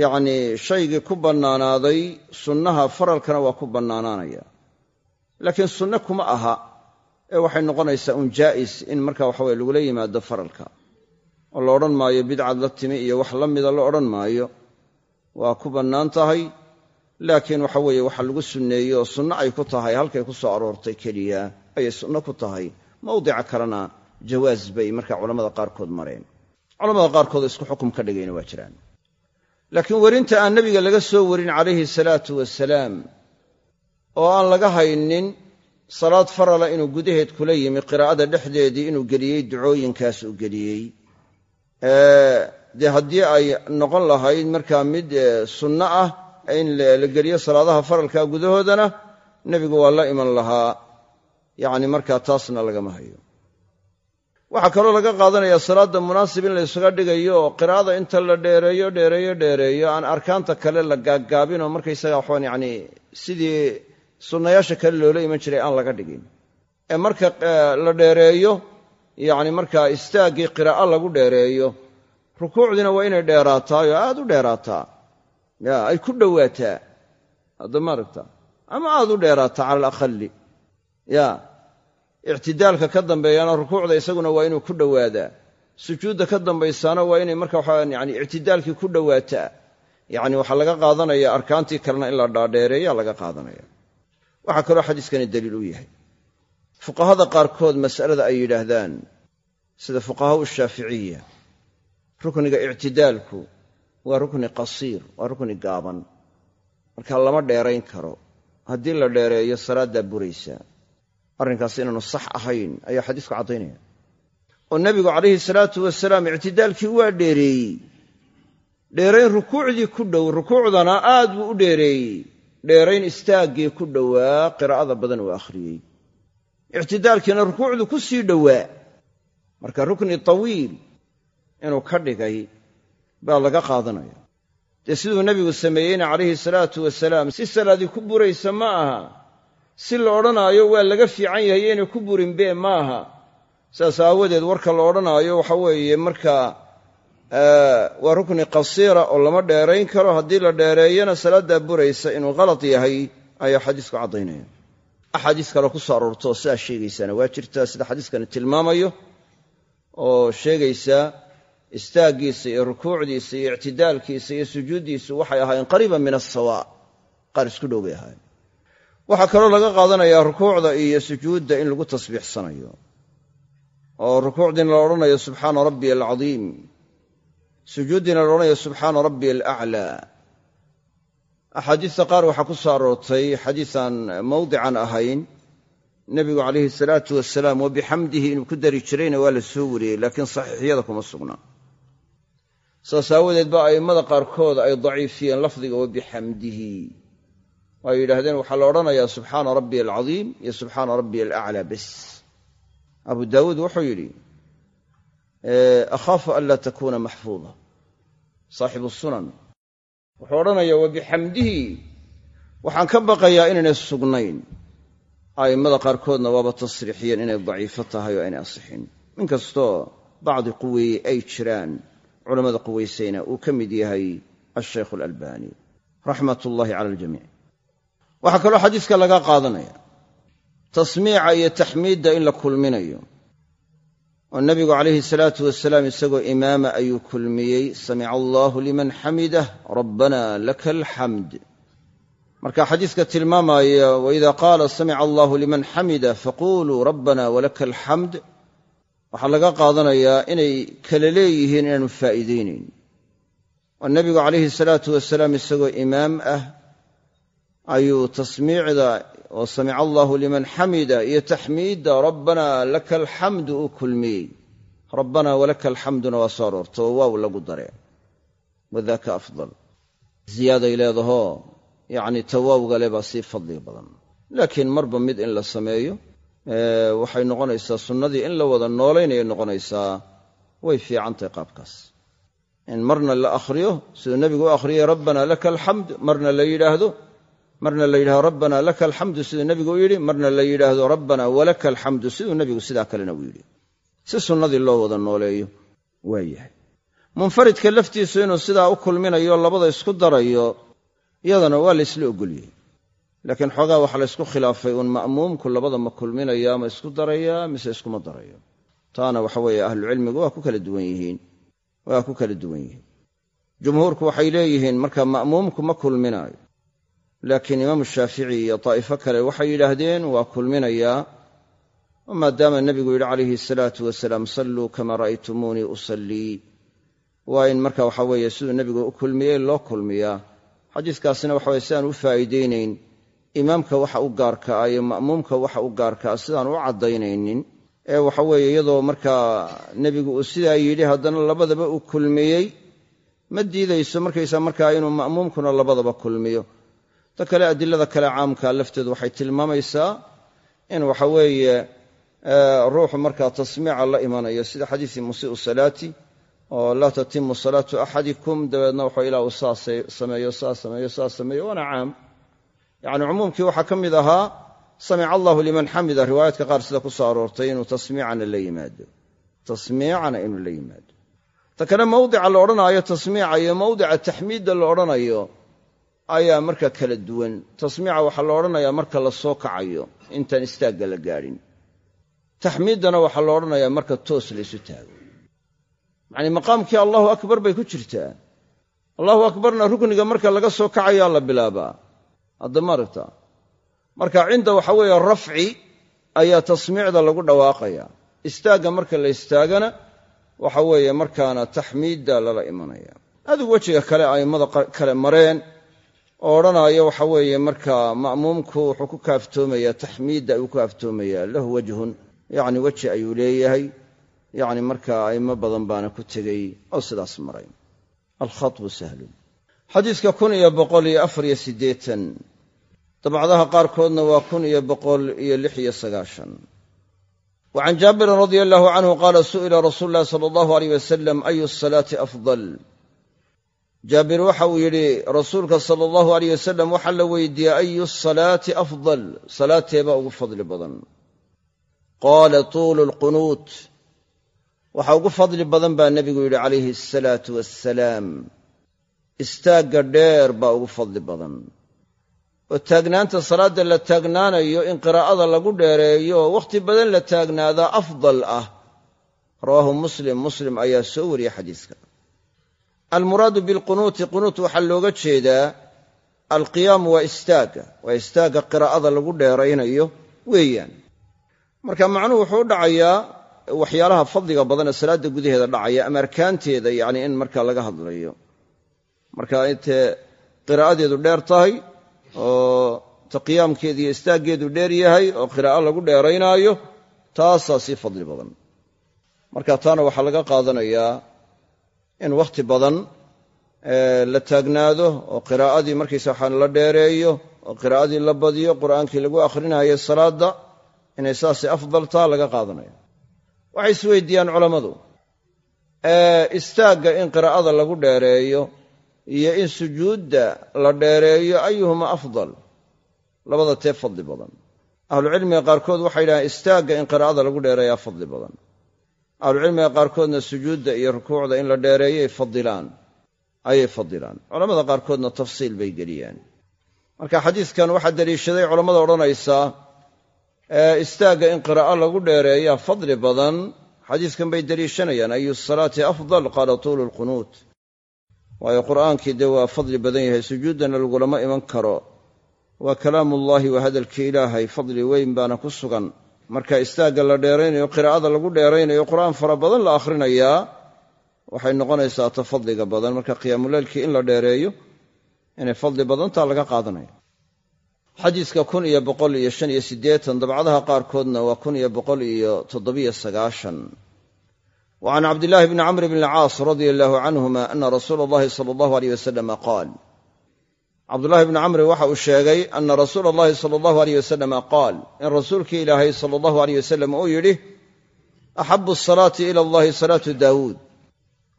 [SPEAKER 1] yacnii shaygii ku bannaanaaday sunnaha faralkana waa ku bannaanaanaya. Laakiin sunne kuma aha ee waxay noqonaysaa un jaa'is in marka waxaweye lagula yimaado faralka. Oo la odhan maayo bidcad la timi iyo wax la mida la odhan maayo. Waa ku bannaan tahay laakiin waxa weeye waxa lagu sunneeyey oo sunno ay ku tahay halkay ku soo aroortay keliya ayay sunno ku tahay. Mawdica kalena jawaas bay markaa culammada qaarkood mareen. Culamada qaarkood isku xukum ka dhigayna waa jiraan laakiin werinta aan nebiga laga soo warin calayhi salaatu wasalaam oo aan laga haynin salaad farala inuu gudaheed kula yimi qiraa'ada dhexdeedii inuu geliyey ducooyinkaas uu geliyey. Dee haddii ay noqon lahayd markaa mid sunno ah in la geliyo salaadaha faralka gudahoodana nebigu waa la iman lahaa. Yacni markaa taasna lagama hayo waxaa kaloo laga qaadanayaa salaadda munaasib in la ysaga dhigayo oo qiraa'ada inta la dheereeyo dheereeyo dheereeyo aan arkaanta kale la gaaggaabinoo markaysaga waxaan yacni sidii sunnayaasha kale loola iman jiray aan laga dhigin. Ee marka la dheereeyo yacni markaa istaaggii qiraa'o lagu dheereeyo rukuucdiina waa inay dheeraataayoo aad u dheeraataa. Ya ay ku dhowaataa. Hadda maaragta ama aad u dheeraataa cala alaqali ya ictidaalka ka dambeeyana rukuucda isaguna waa inuu ku dhowaadaa sujuudda ka dambaysaana waa inay marka waxaa yani ictidaalkii ku dhowaataa yacni waxaa laga qaadanaya arkaantii kalena in la dhaadheereeya laga qaadanaya. Waxaa kaloo xadiiskani daliil u yahay. Fuqahada qaarkood mas'alada ay yidhaahdaan sida fuqahaau shaaficiya rukniga ictidaalku waa rukni qasiir waa rukni gaaban. Marka lama dheerayn karo. Haddii la dheereeyo salaaddaa buraysa arrinkaas inaanu sax ahayn ayaa xadiisku caddaynaya. Oo nebigu calayhi salaatu wasalaam ictidaalkii waa dheereeyey dheerayn rukuucdii ku dhow rukuucdana aad buu u dheereeyey. Dheerayn istaaggii ku dhowaa qiraa'ada badan uu akhriyey. Ictidaalkiina rukuucdu ku sii dhowaa. Marka rukni tawiil inuu ka dhigay baa laga qaadanaya. Dee siduu nebigu sameeyeyna calayhi salaatu wasalaam si salaadii ku buraysa ma aha si la odhanaayo waa laga fiican yahay inay ku burinbe ma aha saas aawadeed warka la odhanaayo waxa weeye markaa waa rukni qasiira oo lama dheerayn karo. Haddii la dheereeyana salaaddaa buraysa inuu khalad yahay ayaa xadiisku caddaynaya. Axaadiis kale ku soo aroortoo sidaa sheegaysaana waa jirtaa sida xadiiskani tilmaamayo oo sheegaysa istaaggiisa iyo rukuucdiisa iyo ictidaalkiisa iyo sujuuddiisu waxay ahaayeen qariiban min asawa qaar isku dhow bay ahaayeen waxaa kaloo laga qaadanayaa rukuucda iyo sujuudda in lagu tasbiixsanayo. Oo rukuucdiina la odhanayo subxaana rabbiya alcadiim. Sujuuddiina la odhanayo subxaana rabbiya alaclaa. Axaadiista qaar waxaa ku soo aroortay xadiisaan mawdican ahayn. Nebigu calayhi salaatu wasalaam wa bixamdihi inuu ku dari jirayna waa la soo wariyey laakiin saxiixyada kuma sugnaa saas aawadeed ba a'immada qaarkood ay daciifiyeen lafdiga wa bixamdihi ay yidhaahdeen waxaa la odhanayaa subxaana rabbiya alcadiim iyo subxaana rabbiya alaclaa bes. Abu daawuud wuxuu yidhi akhaafu an laa takuuna maxfuuda. Saaxibu sunan. Wuxuu odhanayaa wa bixamdihi waxaan ka baqayaa inaynay sugnayn. A'immada qaarkoodna waaba tasriixiyeen inay daciifo tahay oo aynay asixin inkastoo bacdi quweeye ay jiraan culammada quwaysayna uu ka mid yahay ashaykhu alalbani. Raxmat ullahi cala aljamiic waxaa kaloo xadiiska laga qaadanaya. Tasmiica iyo taxmiidda in la kulminayo. Oo nebigu calayhi salaatu wasalaam isagoo imaama ayuu kulmiyey samica allaahu liman xamidah rabbana laka alxamd marka xadiiska tilmaamaya waida qaala samica allahu liman xamida faquluu rabbana walaka alxamd waxaa laga qaadanayaa inay kala leeyihiin inaanu faa'iidaynayn. Oo nebigu calayhi salaatu wasalaam isagoo imaam ah ayuu tasmiicda oo samica allaahu liman xamida iyo taxmiidda rabbana laka alxamdu uu kulmiyey. Rabbana walaka alxamduna waa soo aroorta oo waaw lagu daree. Wadaka afdal. Ziyaaday leedahoo yacni tawaawga le baa sii fadliga badan. Laakiin marba mid in la sameeyo waxay noqonaysaa sunnadii in la wada noolaynayay noqonaysaa way fiicantahay qaabkaas. In marna la akhriyo siduu nebigu u akhriyey rabbana laka alxamd marna la yidhaahdo marna la yidhahdo rabbana laka alxamdu siduu nebigu u yidhi. Marna la yidhaahdo rabbana walaka alxamdu siduu nebigu sidaa kalena u yidhi. Si sunnadii loo wada nooleeyo waa yahay. Munfaridka laftiisu inuu sidaa u kulminayo labada isku darayo iyadana waa la ysla ogolyahay. Laakiin xoogaa waxaa la ysku khilaafay uun ma'muumku labada ma kulminaya ma isku darayaa mise iskuma darayo. Taana waxa weeye ahlucilmigu waa ku kala duwan yihiin waa ku kala duwan yihiin. Jumhuurku waxay leeyihiin marka ma'muumku ma kulminaayo laakiin imaamu shaafici iyo daa'ifo kale waxay yidhaahdeen waa kulminayaa oo maadaama nebigu yidhi calayhi asalaatu wasalaam salluu kama ra'aytumuunii usallii. Waa in marka waxa weeye siduu nebigu u kulmiyey loo kulmiyaa xadiiskaasina waxa weye sidaan u faa'iidaynayn. Imaamka waxa u gaarka ah iyo ma'muumka waxa u gaarka ah sidaan u caddaynaynin. Ee waxa weeye iyadoo markaa nebigu uu sidaa yidhi haddana labadaba uu kulmiyey. Ma diidayso markaysa markaa inuu ma'muumkuna labadaba kulmiyo ta kale adilada kale caamka lafteedu waxay tilmaamaysaa in waxa weeye ruuxu markaa tasmiica la imanayo. Sida xadiisii musii'u salaati oo laa tatimu salaatu axadikum dabeedna waxa ilaa uu saas sameeyo saas sameeyo saas sameeyo. Waana caam. Yacni cumuumkii waxaa ka mid ahaa samica allahu liman xamida. Riwaayaadka qaar sida ku soo aroortay inuu tasmiicana la yimaado. Tasmiicana inuu la yimaado. Ta kale mawdica la odhanaayo tasmiica iyo mawdica taxmiidda la odhanayo ayaa marka kala duwan. Tasmiica waxaa la odhanayaa marka la soo kacayo intaan istaagga la gaadhin taxmiiddana waxaa la odhanayaa marka toos laysu taago. Yacnii maqaamkii allahu akbar bay ku jirtaa. Allahu akbarna rukniga marka laga soo kacayaa la bilaabaa. Hadda maaragta marka cinda waxa weeye rafci ayaa tasmiicda lagu dhawaaqaya istaagga marka la istaagana waxa weeye markaana taxmiidda lala imanaya. Adigu wejiga kale a'immada kale mareen oo odhanaayo waxa weeye markaa ma'muumku wuxuu ku kaaftoomayaa taxmiidda ayuu ku kaaftoomayaa lahu wajhun yacni weji ayuu leeyahay yacni markaa a'immo badan baana ku tegey oo sidaas maray. Alkhatbu sahlun. Xadiiska kun iyo boqol iyo afar iyo siddeetan. Dabcadaha qaarkoodna waa kun iyo boqol iyo lix iyo sagaashan. Wa can jaabirin radia allahu canhu qaala su'ila rasuulu llahi sala allahu aleyh wasalam ayu asalaati afdal jaabir waxa uu yidhi rasuulka sala allahu aleyh wasalam waxaa la weydiiyey ayu asalaati afdal? Salaateebaa ugu fadli badan. Qaala tuulu lqunuut waxa ugu fadli badan baa nebigu yidhi calayhi asalaatu wassalaam. Istaagga dheer baa ugu fadli badan. Oo taagnaanta salaadda la taagnaanayo in qiraa'ada lagu dheereeyo wakhti badan la taagnaadaa afdal ah. Rawaahu muslim muslim ayaa soo wariyey xadiiska almuraadu bilqunuuti qunuut waxaa looga jeedaa alqiyaamu waa istaagga waa istaagga qiraa'ada lagu dheeraynayo weeyaan. Marka macnuhu wuxuu u dhacayaa waxyaalaha fadliga badan ee salaadda gudaheeda dhacaya ama arkaanteeda yacni in markaa laga hadlayo. Marka intee qiraa'adeedu dheer tahay oo ta qiyaamkeedu iyo istaaggeedu dheer yahay oo qiraa'o lagu dheeraynaayo taasaa sii fadli badan. Marka taana waxaa laga qaadanayaa in wakhti badan la taagnaado oo qiraa'adii markaysa waxaan la dheereeyo oo qiraa'adii la badiyo qur'aankii lagu akhrinayo salaadda inay saasay afdal taa laga qaadanaya waxay isweydiiyaan culammadu istaagga in qiraa'ada lagu dheereeyo iyo in sujuudda la dheereeyo ayuhuma afdal labada tee fadli badan. Ahlucilmiga qaarkood waxay yidhahaan istaagga in qiraa'ada lagu dheereeyaa fadli badan ahlucilmiga qaarkoodna sujuudda iyo rukuucda in la dheereeyay fadilaan ayay fadilaan culammada qaarkoodna tafsiil bay geliyaan. Marka xadiiskan waxaa deliishaday culammada odhanaysaa istaagga in qiraa'o lagu dheereeyaa fadli badan xadiiskan bay deliishanayaan ayu salaati afdal? qaala tuulu lqunuut waayo qur'aankii dee waa fadli badan yahay sujuuddana lagulama iman karo. Waa kalaamuullaahi waa hadalkii ilaahay fadli weyn baana ku sugan marka istaagga la dheeraynayo qiraa'ada lagu dheeraynayo qur'aan fara badan la akhrinayaa waxay noqonaysaa ta fadliga badan. Marka qiyaamuleylkii in la dheereeyo inay fadli badantaa laga qaadanaya. Xadiiska kun iyo boqol iyo shan iyo siddeetan dabcadaha qaarkoodna waa kun iyo boqol iyo toddobiyo sagaashan. Wa can cabdillaahi bni camr bni alcaas radia allaahu canhuma ana rasuula allahi sala allahu aleyh wasalama qaal cabdullaahi bni camri waxa uu sheegay ana rasuula allahi sala allahu aleyh wasalama qaal in rasuulkii ilaahay sala allahu aleyh wasalam uu yidhi axabu asalaati ila allahi salaatu daawuud.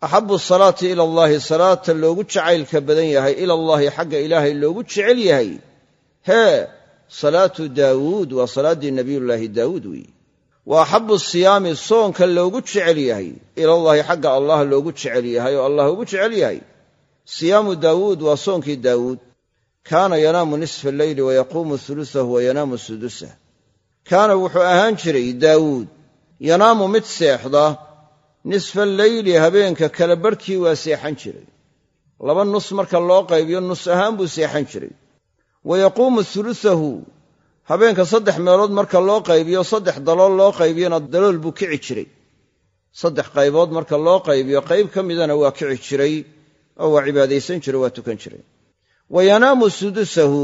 [SPEAKER 1] Axabu asalaati ila allahi salaata loogu jacaylka badan yahay ila allahi xagga ilaahay loogu jecel yahay. Hee salaatu daawuud waa salaaddii nebiyullaahi daawuud weeye wa axabu siyaami soonka loogu jecel yahay ilallahi xagga allah loogu jecel yahay oo allah ugu jecel yahay. Siyaamu daawuud waa soonkii daawuud kaana yanaamu nisfa alleyli wayaquumu hulusahu wa yanaamu sudusah kaana wuxuu ahaan jiray daawuud. Yanaamu mid seexda nisfa alleyli habeenka kala barhkii waa seexan jiray. Laba nus marka loo qaybiyo nus ahaan buu seexan jiray. Wa yaquumu hulusahu habeenka saddex meelood marka loo qaybiyo saddex dalool loo qaybiyona dalool buu kici jiray. Saddex qaybood marka loo qaybiyo qayb ka midana waa kici jiray oo waa cibaadaysan jiray waa tukan jiray wa yanaamu sudusahu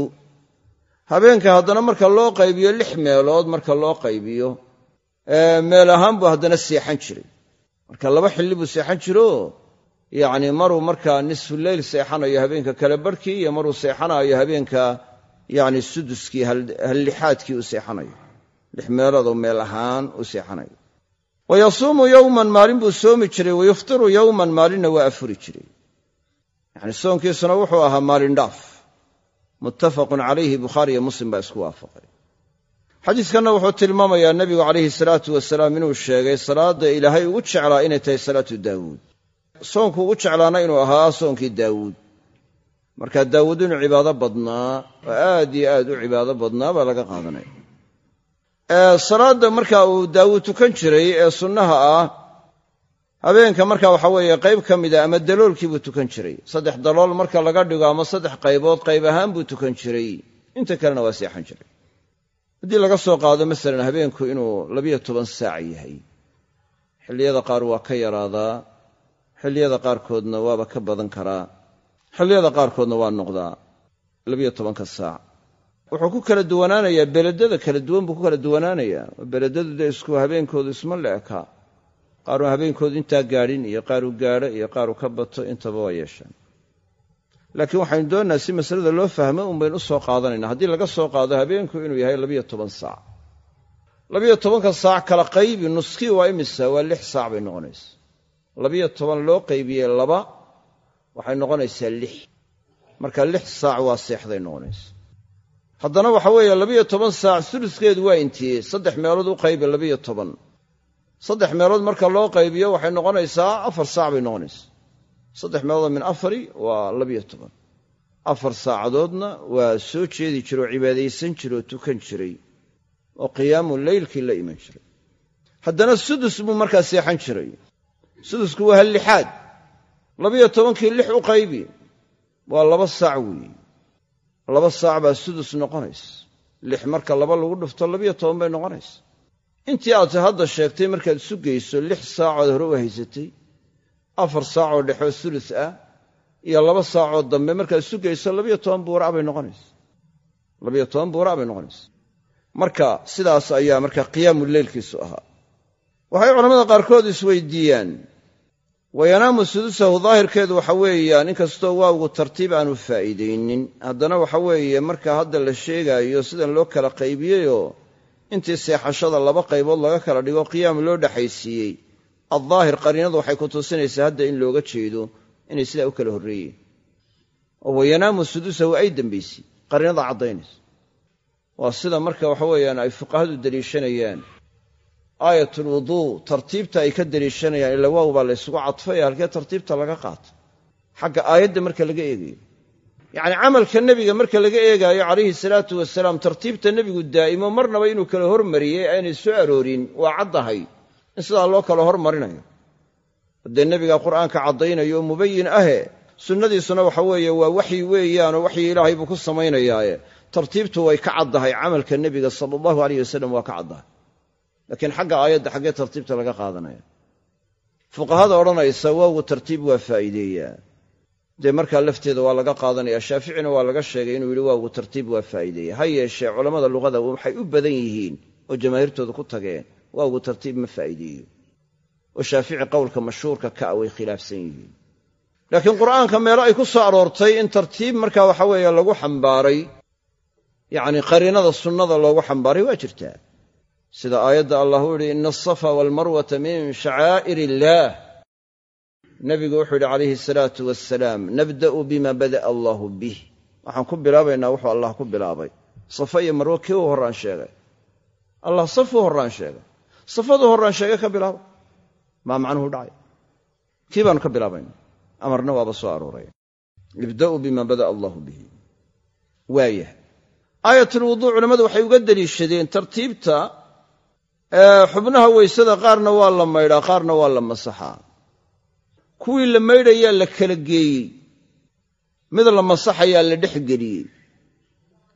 [SPEAKER 1] habeenka haddana marka loo qaybiyo lix meelood marka loo qaybiyo meel ahaan buu haddana seexan jiray. Marka laba xilli buu seexan jiro. Yacni maruu markaa nisfu leyl seexanayo habeenka kale barhkii iyo maruu seexanayo habeenka yacni suduskii hallixaadkii u seexanayo. Lix meeloodoo meel ahaan u seexanayo. Wa yasuumu yowman maalin buu soomi jiray. Wa yuftiru yowman maalinna waa afuri jiray yacni soonkiisuna wuxuu ahaa maalin dhaaf. Muttafaqun calayhi bukhaari iyo muslim baa isku waafaqay. Xadiiskanna wuxuu tilmaamayaa nebigu calayhi salaatu wasalaam inuu sheegay salaadda ilaahay ugu jeclaa inay tahay salaatu daawuud. Soonku ugu jeclaana inuu ahaa soonkii daawuud. Marka daawuud inuu cibaado badnaa oo aad iyo aad u cibaado badnaa baa laga qaadanaya salaadda marka uu daawuud tukan jiray ee sunnaha ah habeenka marka waxa weeye qayb ka mida ama daloolkii buu tukan jiray. Saddex dalool marka laga dhigo ama saddex qaybood qayb ahaan buu tukan jiray. Inta kalena waa seexan jiray. Haddii laga soo qaado masalan habeenku inuu labiyo toban saac yahay xilliyada qaar waa ka yaraadaa xilliyada qaarkoodna waaba ka badan karaa xilliyada qaarkoodna waa noqdaa labiyo tobanka saac. Wuxuu ku kala duwanaanayaa beledada kala duwan buu ku kala duwanaanayaa. Beledadu dee isku habeenkoodu isma la ekaa qaaruu habeenkoodu intaa gaadhin iyo qaaruu gaadho iyo qaaruu ka bato intaba waa yeeshaan. Laakiin waxaynu doonaynaa si masalada loo fahmo un baynu u soo qaadanayna haddii laga soo qaado habeenku inuu yahay labiyo toban saac. Labiyo tobanka saac kala qaybi nuskii waa imisa waa lix saac bay noqonaysa labiyo toban loo qaybiyey laba waxay noqonaysaa lix. Marka lix saac waa seexday noqonaysa haddana waxa weeye labiyo toban saac suluskeedu waa intiyey saddex meelood u qaybi labiyo toban saddex meelood marka loo qaybiyo waxay noqonaysaa afar saac bay noqonaysaa saddex meeloodoo min afari waa labiyo toban. Afar saacadoodna waa soo jeedi jira oo cibaadaysan jira oo tukan jiray oo qiyaamu leylkii la iman jiray. Haddana sudus buu markaa seexan jiray. Sudusku waa hallixaad labiyo tobankii lix u qaybi. Waa laba saac weeye laba saac baa sudus noqonaysa. Lix marka laba lagu dhufto labiyo toban bay noqonaysa intii aad hadda sheegtay markaad isu geyso lix saacood hore u haysatay afar saacoo dhexoo sulus ah iyo laba saacoo dambe markaad isu geyso labiyo toban buurac bay noqonaysa. Labiyo toban buurac bay noqonaysa. Marka sidaas ayaa marka qiyaamu leylkiisu ahaa. Waxay culamada qaarkood isweydiiyaan. Wayanaamu sudusahu daahirkeedu waxa weeyaan inkastoo waawgu tartiib aanu faa'iidaynin. Haddana waxa weeye marka hadda la sheegaayo sidan loo kala qaybiyeyoo intii seexashada laba qaybood laga kala dhigo qiyaam loo dhexaysiiyey addaahir qariinadu waxay ku tusinaysaa hadda in looga jeedo inay sidaa u kala horreeyeen. Oo wayanaamu sudusahu ay dembaysay qariinada caddaynaysa. Waa sida marka waxa weeyaan ay fuqahadu deliishanayaan. Aayatulwuduu tartiibta ay ka deliishanayaan ila waaw baa la ysugu cadfay halkee tartiibta laga qaato. Xagga aayadda marka laga eegayo yacni camalka nebiga marka laga eegaayo calayhi salaatu wasalaam tartiibta nebigu daa'imo marnaba inuu kala hormariyey aynay soo aroorin waa caddahay in sidaa loo kala hormarinayo. Dee nebiga qur'aanka caddaynayo oo mubayin ahe sunnadiisuna waxa weeye waa waxyi weeyaanoo waxyi ilaahay buu ku samaynayaaye. Tartiibtu way ka caddahay camalka nebiga sala allahu aleyh wasalam waa ka caddahay laakiin xagga aayadda xaggee tartiibta laga qaadanaya. Fuqahada odhanaysa waawgu tartiib waa faa'iideeyaa dee markaa lafteeda waa laga qaadanaya shaaficina waa laga sheegay inuu yidhi waawgu tartiib waa faa'iideeya ha yeeshee culammada luqada waxay u badan yihiin oo jamaahiirtooda ku tageen waawgu tartiib ma faa'iideeyo. Oo shaafici qowlka mashhuurka ka a way khilaafsan yihiin. Laakiin qur'aanka meelo ay ku soo aroortay in tartiib markaa waxa weeye lagu xambaaray yacni qariinada sunnada loogu xambaaray waa jirtaa. Sida aayadda allah u yidhi ina asafa waalmarwata min shacaa'ir illaah nebigu wuxuu yidhi calayhi asalaatu wasalaam nabda'u bima bada'a allaahu bih. Waxaan ku bilaabaynaa wuxuu allah ku bilaabay. Safa iyo marwo kii u horraan sheegay? Allah safuu horraan sheegay. Safaduu horraan sheegay ka bilaaba maa macnuhu dhacay. Kii baanu ka bilaabayna amarna waaba soo arooray. Ibda'uu bima bada'a allaahu bihi. Waayah aayatulwuduu culammadu waxay uga deliishadeen tartiibta xubnaha weysada qaarna waa la maydhaa qaarna waa la masaxaa kuwii la maydhayaa la kala geeyey. Mid la masaxayaa la dhex geliyey.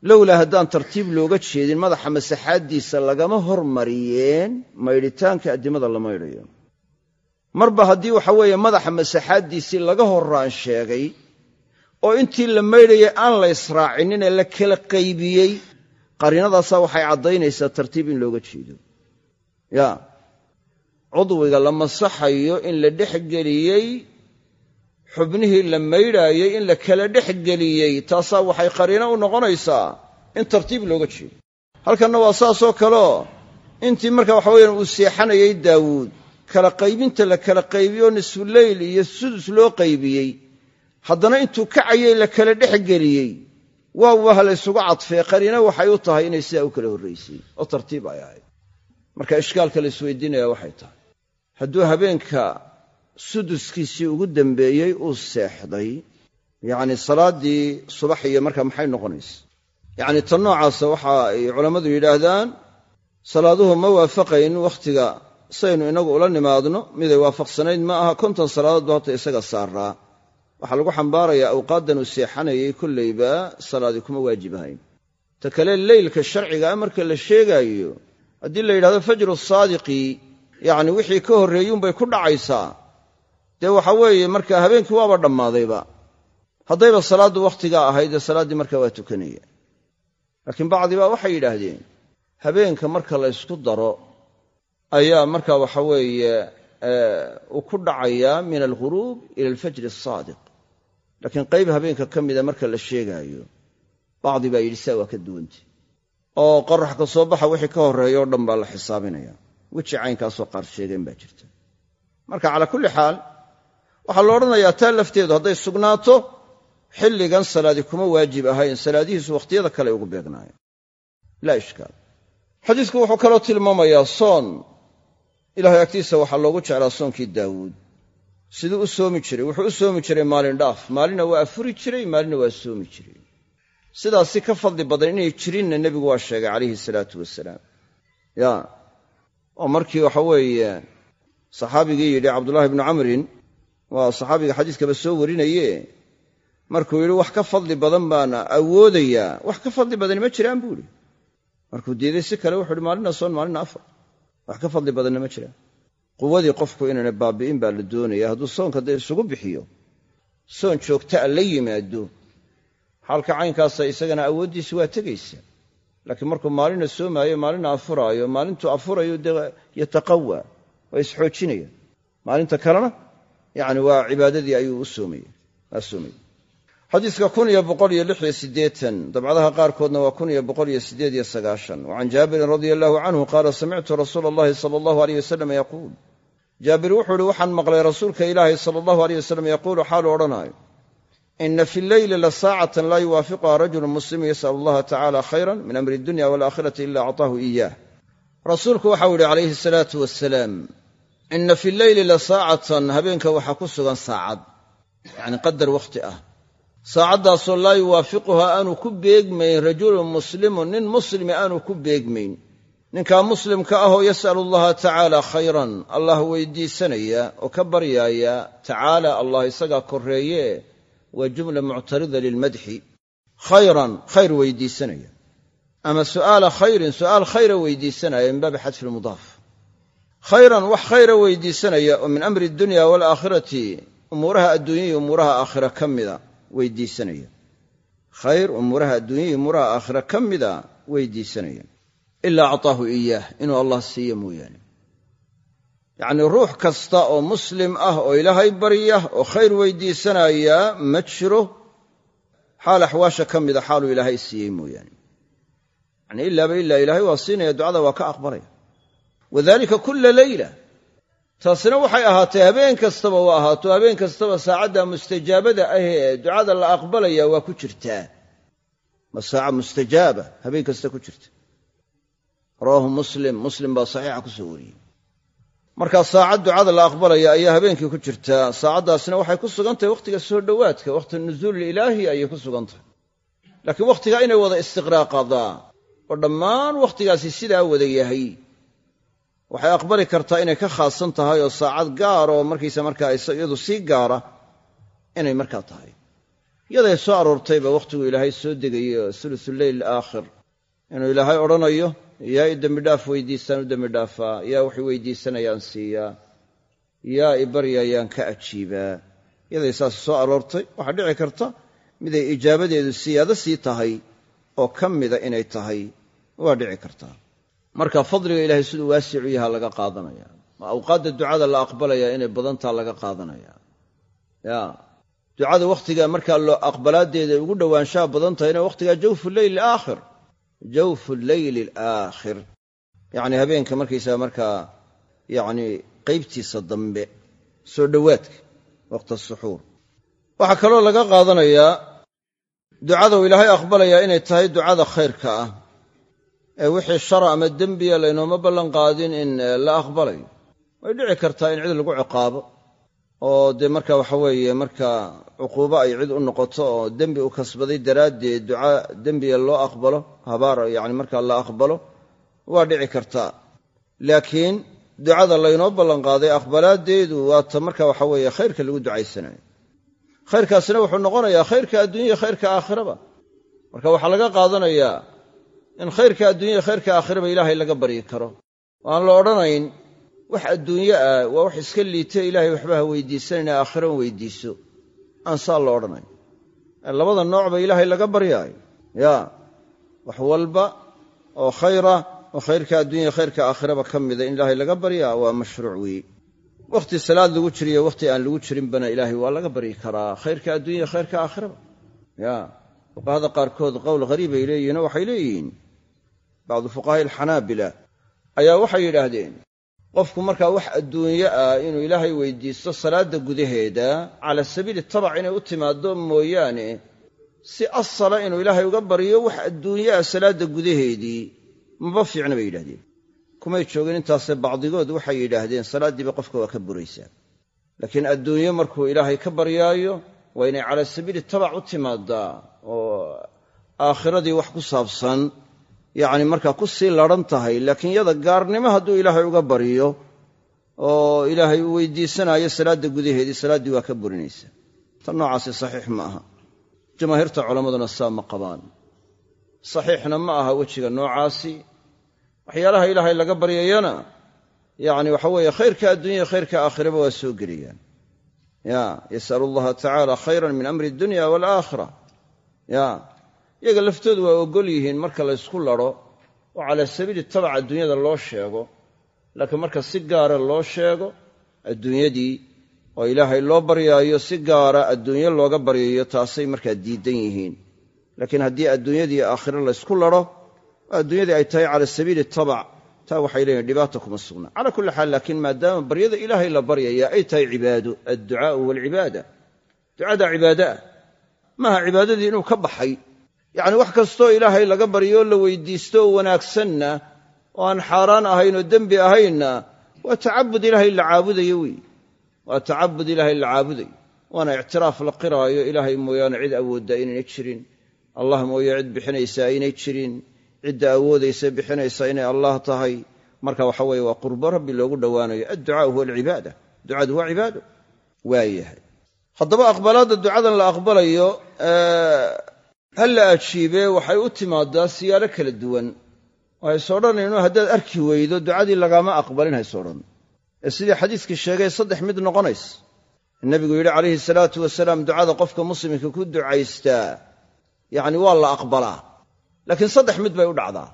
[SPEAKER 1] Lowlaa haddaan tartiib looga jeedin madaxa masaxaaddiisa lagama hormariyeen maydhitaanka addimada la maydhayo. Marba haddii waxa weeye madaxa masaxaaddiisii laga horraan sheegay oo intii la maydhayay aan la israacinin ee la kala qaybiyey qariinadaasaa waxay caddaynaysaa tartiib in looga jeedo. Ya cudwiga la masaxayo in la dhex geliyey xubnihii la maydhaayey in la kala dhex geliyey. Taasaa waxay qariino u noqonaysaa in tartiib looga jeedo. Halkanna waa saasoo kaleo intii marka waxa weyaan uu seexanayey daawuud kala qaybinta la kala qaybiyo nisfuleyl iyo sudus loo qaybiyey. Haddana intuu kacayey la kala dhex geliyey. Waa waha la ysugu cadfee qariino waxay u tahay inay sidaa u kala horraysay oo tartiib ay ahayd. Marka ishkaalka la isweydiinaya waxay tahay hadduu habeenka suduskiisii ugu dambeeyey uu seexday yacni salaaddii subax iyo marka maxay noqonaysa? Yacni tan noocaasa waxa ay culammadu yidhaahdaan salaaduhu ma waafaqayn wakhtiga saynu inagu ula nimaadno miday waafaqsanayd ma aha konton salaadood ba horta isaga saaraa. Waxaa lagu xambaarayaa awqaaddan uu seexanayay kollayba salaadi kuma waajib ahayn. Ta kale leylka sharcigaa marka la sheegaayo haddii la yidhahdo fajru saadiqi yacni wixii ka horreeyuunbay ku dhacaysaa. Dee waxa weeye marka habeenkii waaba dhammaadayba. Haddayba salaaddu wakhtigaa ahayd dee salaaddii markaa waa tukanaya laakiin bacdibaa waxay yidhaahdeen habeenka marka la ysku daro ayaa marka waxa weeye uu ku dhacayaa min alghuruub ila alfajri asaadiq laakiin qayb habeenka ka mida marka la sheegaayo bacdi baa yidhi saa waa ka duwanta oo qorax ka soo baxa wixii ka horreeya o dhan baa la xisaabinaya weji caynkaasoo qaar sheegeen baa jirta. Marka calaa kulli xaal waxaa la odhanayaa taa lafteedu hadday sugnaato xilligan salaadi kuma waajib ahayn salaadihiisu wakhtiyada kale ugu beegnaayeen. Laa ishkaal. Xadiisku wuxuu kaloo tilmaamayaa soon. Ilahay agtiisa waxaa loogu jeclaa soonkii daawuud. Siduu u soomi jiray. Wuxuu u soomi jiray maalin dhaaf. Maalina waa afuri jiray maalina waa soomi jiray. Sidaas si ka fadli badan inay jirinna nebigu waa sheegay calayhi salaatu wasalaam oo markii waxa weeye saxaabigii yidhi cabdullaahi bnu camrin waa saxaabiga xadiiskaba soo warinaye markuu yidhi wax ka fadli badan baana awoodayaa wax ka fadli badani ma jiraan buu idhi markuu diiday si kale wuxuu ihi maalina soon maalina afar wax ka fadli badanna ma jiraan. Quwadii qofku inaana baabi'in baa la doonaya hadduu soonka dee isugu bixiyo soon joogtaa la yimaado xaalka caynkaasa isagana awooddiisi waa tegaysa laakiin markuu maalina soomaayo maalina afuraayo maalintuu afurayo dee yataqawa waa isxoojinaya maalinta kalena yani waa cibaadadii ayuu u soomaya xadiiska kun iyo boqol iyo lix iyo siddeetan dabcadaha qaarkoodna waa kun iyo boqol iyo siddeed iyo sagaashan. Wa jaabirin radia allahu canhu qaala samictu rasuula allahi sala allahu aleyh wasalam yaquul. Jaabir wuxuu ihi waxaan maqlay rasuulka ilaahi sala allahu aleyh wasalam yaquulu xaalu odhanaayo ina fi lleyli la saacatan laa yuwaafiquha rajulu muslimu yas'al allaha tacala khayran min amri dunya walaakhirati ila acطaahu iyah rasuulku waxau yihi calayhi asalaatu wasalaam ina fi lleyli la saacatan habeenka waxaa ku sugan saacad yacni qadar wakhti ah saacaddaasoo laa yuwaafiquha aanu ku beegmayn rajulun muslimun nin muslimi aanu ku beegmayn ninkaa muslimka ahoo yas'alu allaha tacaala khayran allah weydiisanaya oo ka baryaaya tacaala allah isagaa korreeye waa jumla muctarida lilmadxi khayran khayr weydiisanaya. Ama su'aala khayrin su'aal khayra weydiisanaya min baabi xadfi lmudaaf khayran wax khayra weydiisanaya oo min amri dunya waalaakhirati umuuraha adduunya iyo umuuraha aakhira ka mida weydiisanaya. Khayr umuuraha adduunya iyo umuuraha aakhira ka mida weydiisanaya. Ilaa acطaahu iyaah inuu allah siiyo mooyaane yacnii ruux kasta oo muslim ah oo ilaahay barya oo khayr weydiisanaya ma jiro xaal axwaasha ka mida xaaluu ilaahay siiyey mooyaane. Yacnii ilaaba ilaa ilaahay waa siinaya ducada waa ka aqbalaya. Wadalika kula leyla taasina waxay ahaatay habeen kastaba waa ahaato habeen kastaba saacadda mustajaabada ah ee ducada la aqbalaya waa ku jirtaa. Ma saaca mustajaaba habeen kasta ku jirta. Rawaahu muslim muslim baa saxiixa ku soo wariyey markaa saacad ducada la aqbalaya ayaa habeenkii ku jirtaa saacaddaasna waxay ku sugan tahay wakhtiga soo dhowaadka wakhti nuzuul ilaahi ayay ku sugan tahay laakiin wakhtigaa inay wada istiqraaqadaa oo dhammaan wakhtigaasi sidaa wada yahay. Waxay aqbali kartaa inay ka khaasan tahay oo saacad gaar oo markaysa markaa iyadu sii gaara inay markaa tahay. Iyaday soo aroortayba wakhtigu ilaahay soo degayey oo sulusuleyl aakhir. Inuu ilaahay odhanayo yaa i dembidhaaf weydiistaan u dembidhaafaa yaa wax i weydiisanayaan siiyaa yaa i baryayaan ka ajiibaa. Iyaday saas soo aroortay waxaa dhici karta miday ijaabadeedu siyaado sii tahay oo ka mida inay tahay waa dhici kartaa marka fadliga ilaahay siduu waasicu yaha laga qaadanaya awqaadda ducada la aqbalaya inay badantaa laga qaadanaya. Ya ducada wakhtiga markaa loo aqbalaadeeda ugu dhowaanshaha badan tahayna wakhtigaa jawfu leyli alaakhir jawfu leyli alaakhir. Yacni habeenka markaysaga markaa yacni qaybtiisa dambe soo dhowaadka waqta suxuur. Waxaa kaloo laga qaadanayaa ducada uu ilaahay aqbalayaa inay tahay ducada khayrka ah. Ee wixii shara ama dembiya laynooma ballan qaadin in la aqbalayo way dhici kartaa in cid lagu ciqaabo oo dee marka waxa weeye markaa cuquubo ay cid u noqoto oo dembi u kasbaday daraaddeed duca dembiga loo aqbalo habaar yacni markaa la aqbalo waa dhici kartaa laakiin ducada laynoo ballanqaaday aqbalaaddeedu waa ta marka waxa weeye khayrka lagu ducaysanayo. Khayrkaasina wuxuu noqonayaa khayrka adduunya khayrka aakhiraba. Marka waxaa laga qaadanayaa in khayrka adduunya khayrka aakhiraba ilaahay laga baryi karo. Oo aan la odhanayn wax adduunye ah waa wax iska liite ilaahay waxba ha weydiisanayna aakhira weydiiso. Aan saa la odhanayn. Labada noocba ilaahay laga baryaayo ya wax walba oo khayra oo khayrka adduunya khayrka aakhiraba ka mida in ilaahay laga baryaa waa mashruuc weeye wakhti salaad lagu jiriyo wakhti aan lagu jirinbana ilaahay waa laga baryi karaa khayrka adduunya khayrka aakhiraba. Ya fuqahada qaarkood qowl hariibay leeyihiin oo waxay leeyihiin bacdu fuqahaai alxanaabila ayaa waxay yidhaahdeen qofku markaa wax adduunye ah inuu ilaahay weydiisto salaadda gudaheeda cala sabiili tabac inay u timaaddo mooyaane si asala inuu ilaahay uga baryo wax adduunye ah salaadda gudaheedii maba fiicna bay yidhahdeen kumay joogin intaase bacdigood waxay yidhaahdeen salaaddiiba qofka waa ka buraysaa laakiin adduunye markuu ilaahay ka baryaayo waa inay cala sabiili tabac u timaaddaa oo aakhiradii wax ku saabsan yacni markaa ku sii ladhan tahay laakiin yada gaarnimo hadduu ilaahay uga baryo oo ilaahay uu weydiisanaayo salaadda gudaheedii salaaddii waa ka burinaysa. Tan noocaasi saxiix ma aha. Jamaahiirta culammaduna saa ma qabaan. Saxiixna ma aha wejiga noocaasi. Waxyaalaha ilaahay laga baryayana yacni waxa weeye khayrka adduunya khayrka aakhiraba waa soo geliyaan. Ya yasalu allaha tacaala khayran min amri dunya waalaakhira ya iyaga laftoodu waa ogol yihiin marka la ysku ladho oo calaa sabiili tabac adduunyada loo sheego laakiin marka si gaara loo sheego adduunyadii oo ilaahay loo baryaayo si gaara adduunyo looga baryayo taasay markaa diidan yihiin. Laakiin haddii adduunyadii aakhiro laysku ladho oo adduunyadii ay tahay cala sabiili tabac taa waxay leeyihiin dhibaata kuma sugna. Calaa kulli xaal laakiin maadaama baryada ilaahay la baryaya ay tahay cibaado adducaau waalcibaada ducadaa cibaado ah maaha cibaadadii inuu ka baxay yacni wax kastoo ilaahay laga baryo la weydiisto oo wanaagsanna oo aan xaaraan ahayn oo dembi ahaynna waa tacabud ilaahay la caabudayo weeye waa tacabud ilaahay la caabudayo. Waana ictiraaf la qiraayo ilaahay mooyaane cid awoodda inaynay jirin. Allah mooye cid bixinaysaa aynay jirin. Cidda awoodaysa bixinaysa inay allah tahay. Marka waxa weeye waa qurbo rabbi loogu dhowaanayo adducaau huwa alcibaada ducadu waa cibaado. Waayahay haddaba aqbalaadda ducadan la aqbalayo ha ajiibee waxay u timaadaa siyaalo kala duwan. Oo hays odhanayno haddaad arki weydo ducadii lagaama aqbalin hays odhan. Ee sidii xadiiskii sheegay saddex mid noqonays. Nebigu yidhi calayhi salaatu wasalaam ducada qofka muslimka ku ducaystaa. Yacni waa la aqbalaa. Laakiin saddex mid bay u dhacdaa.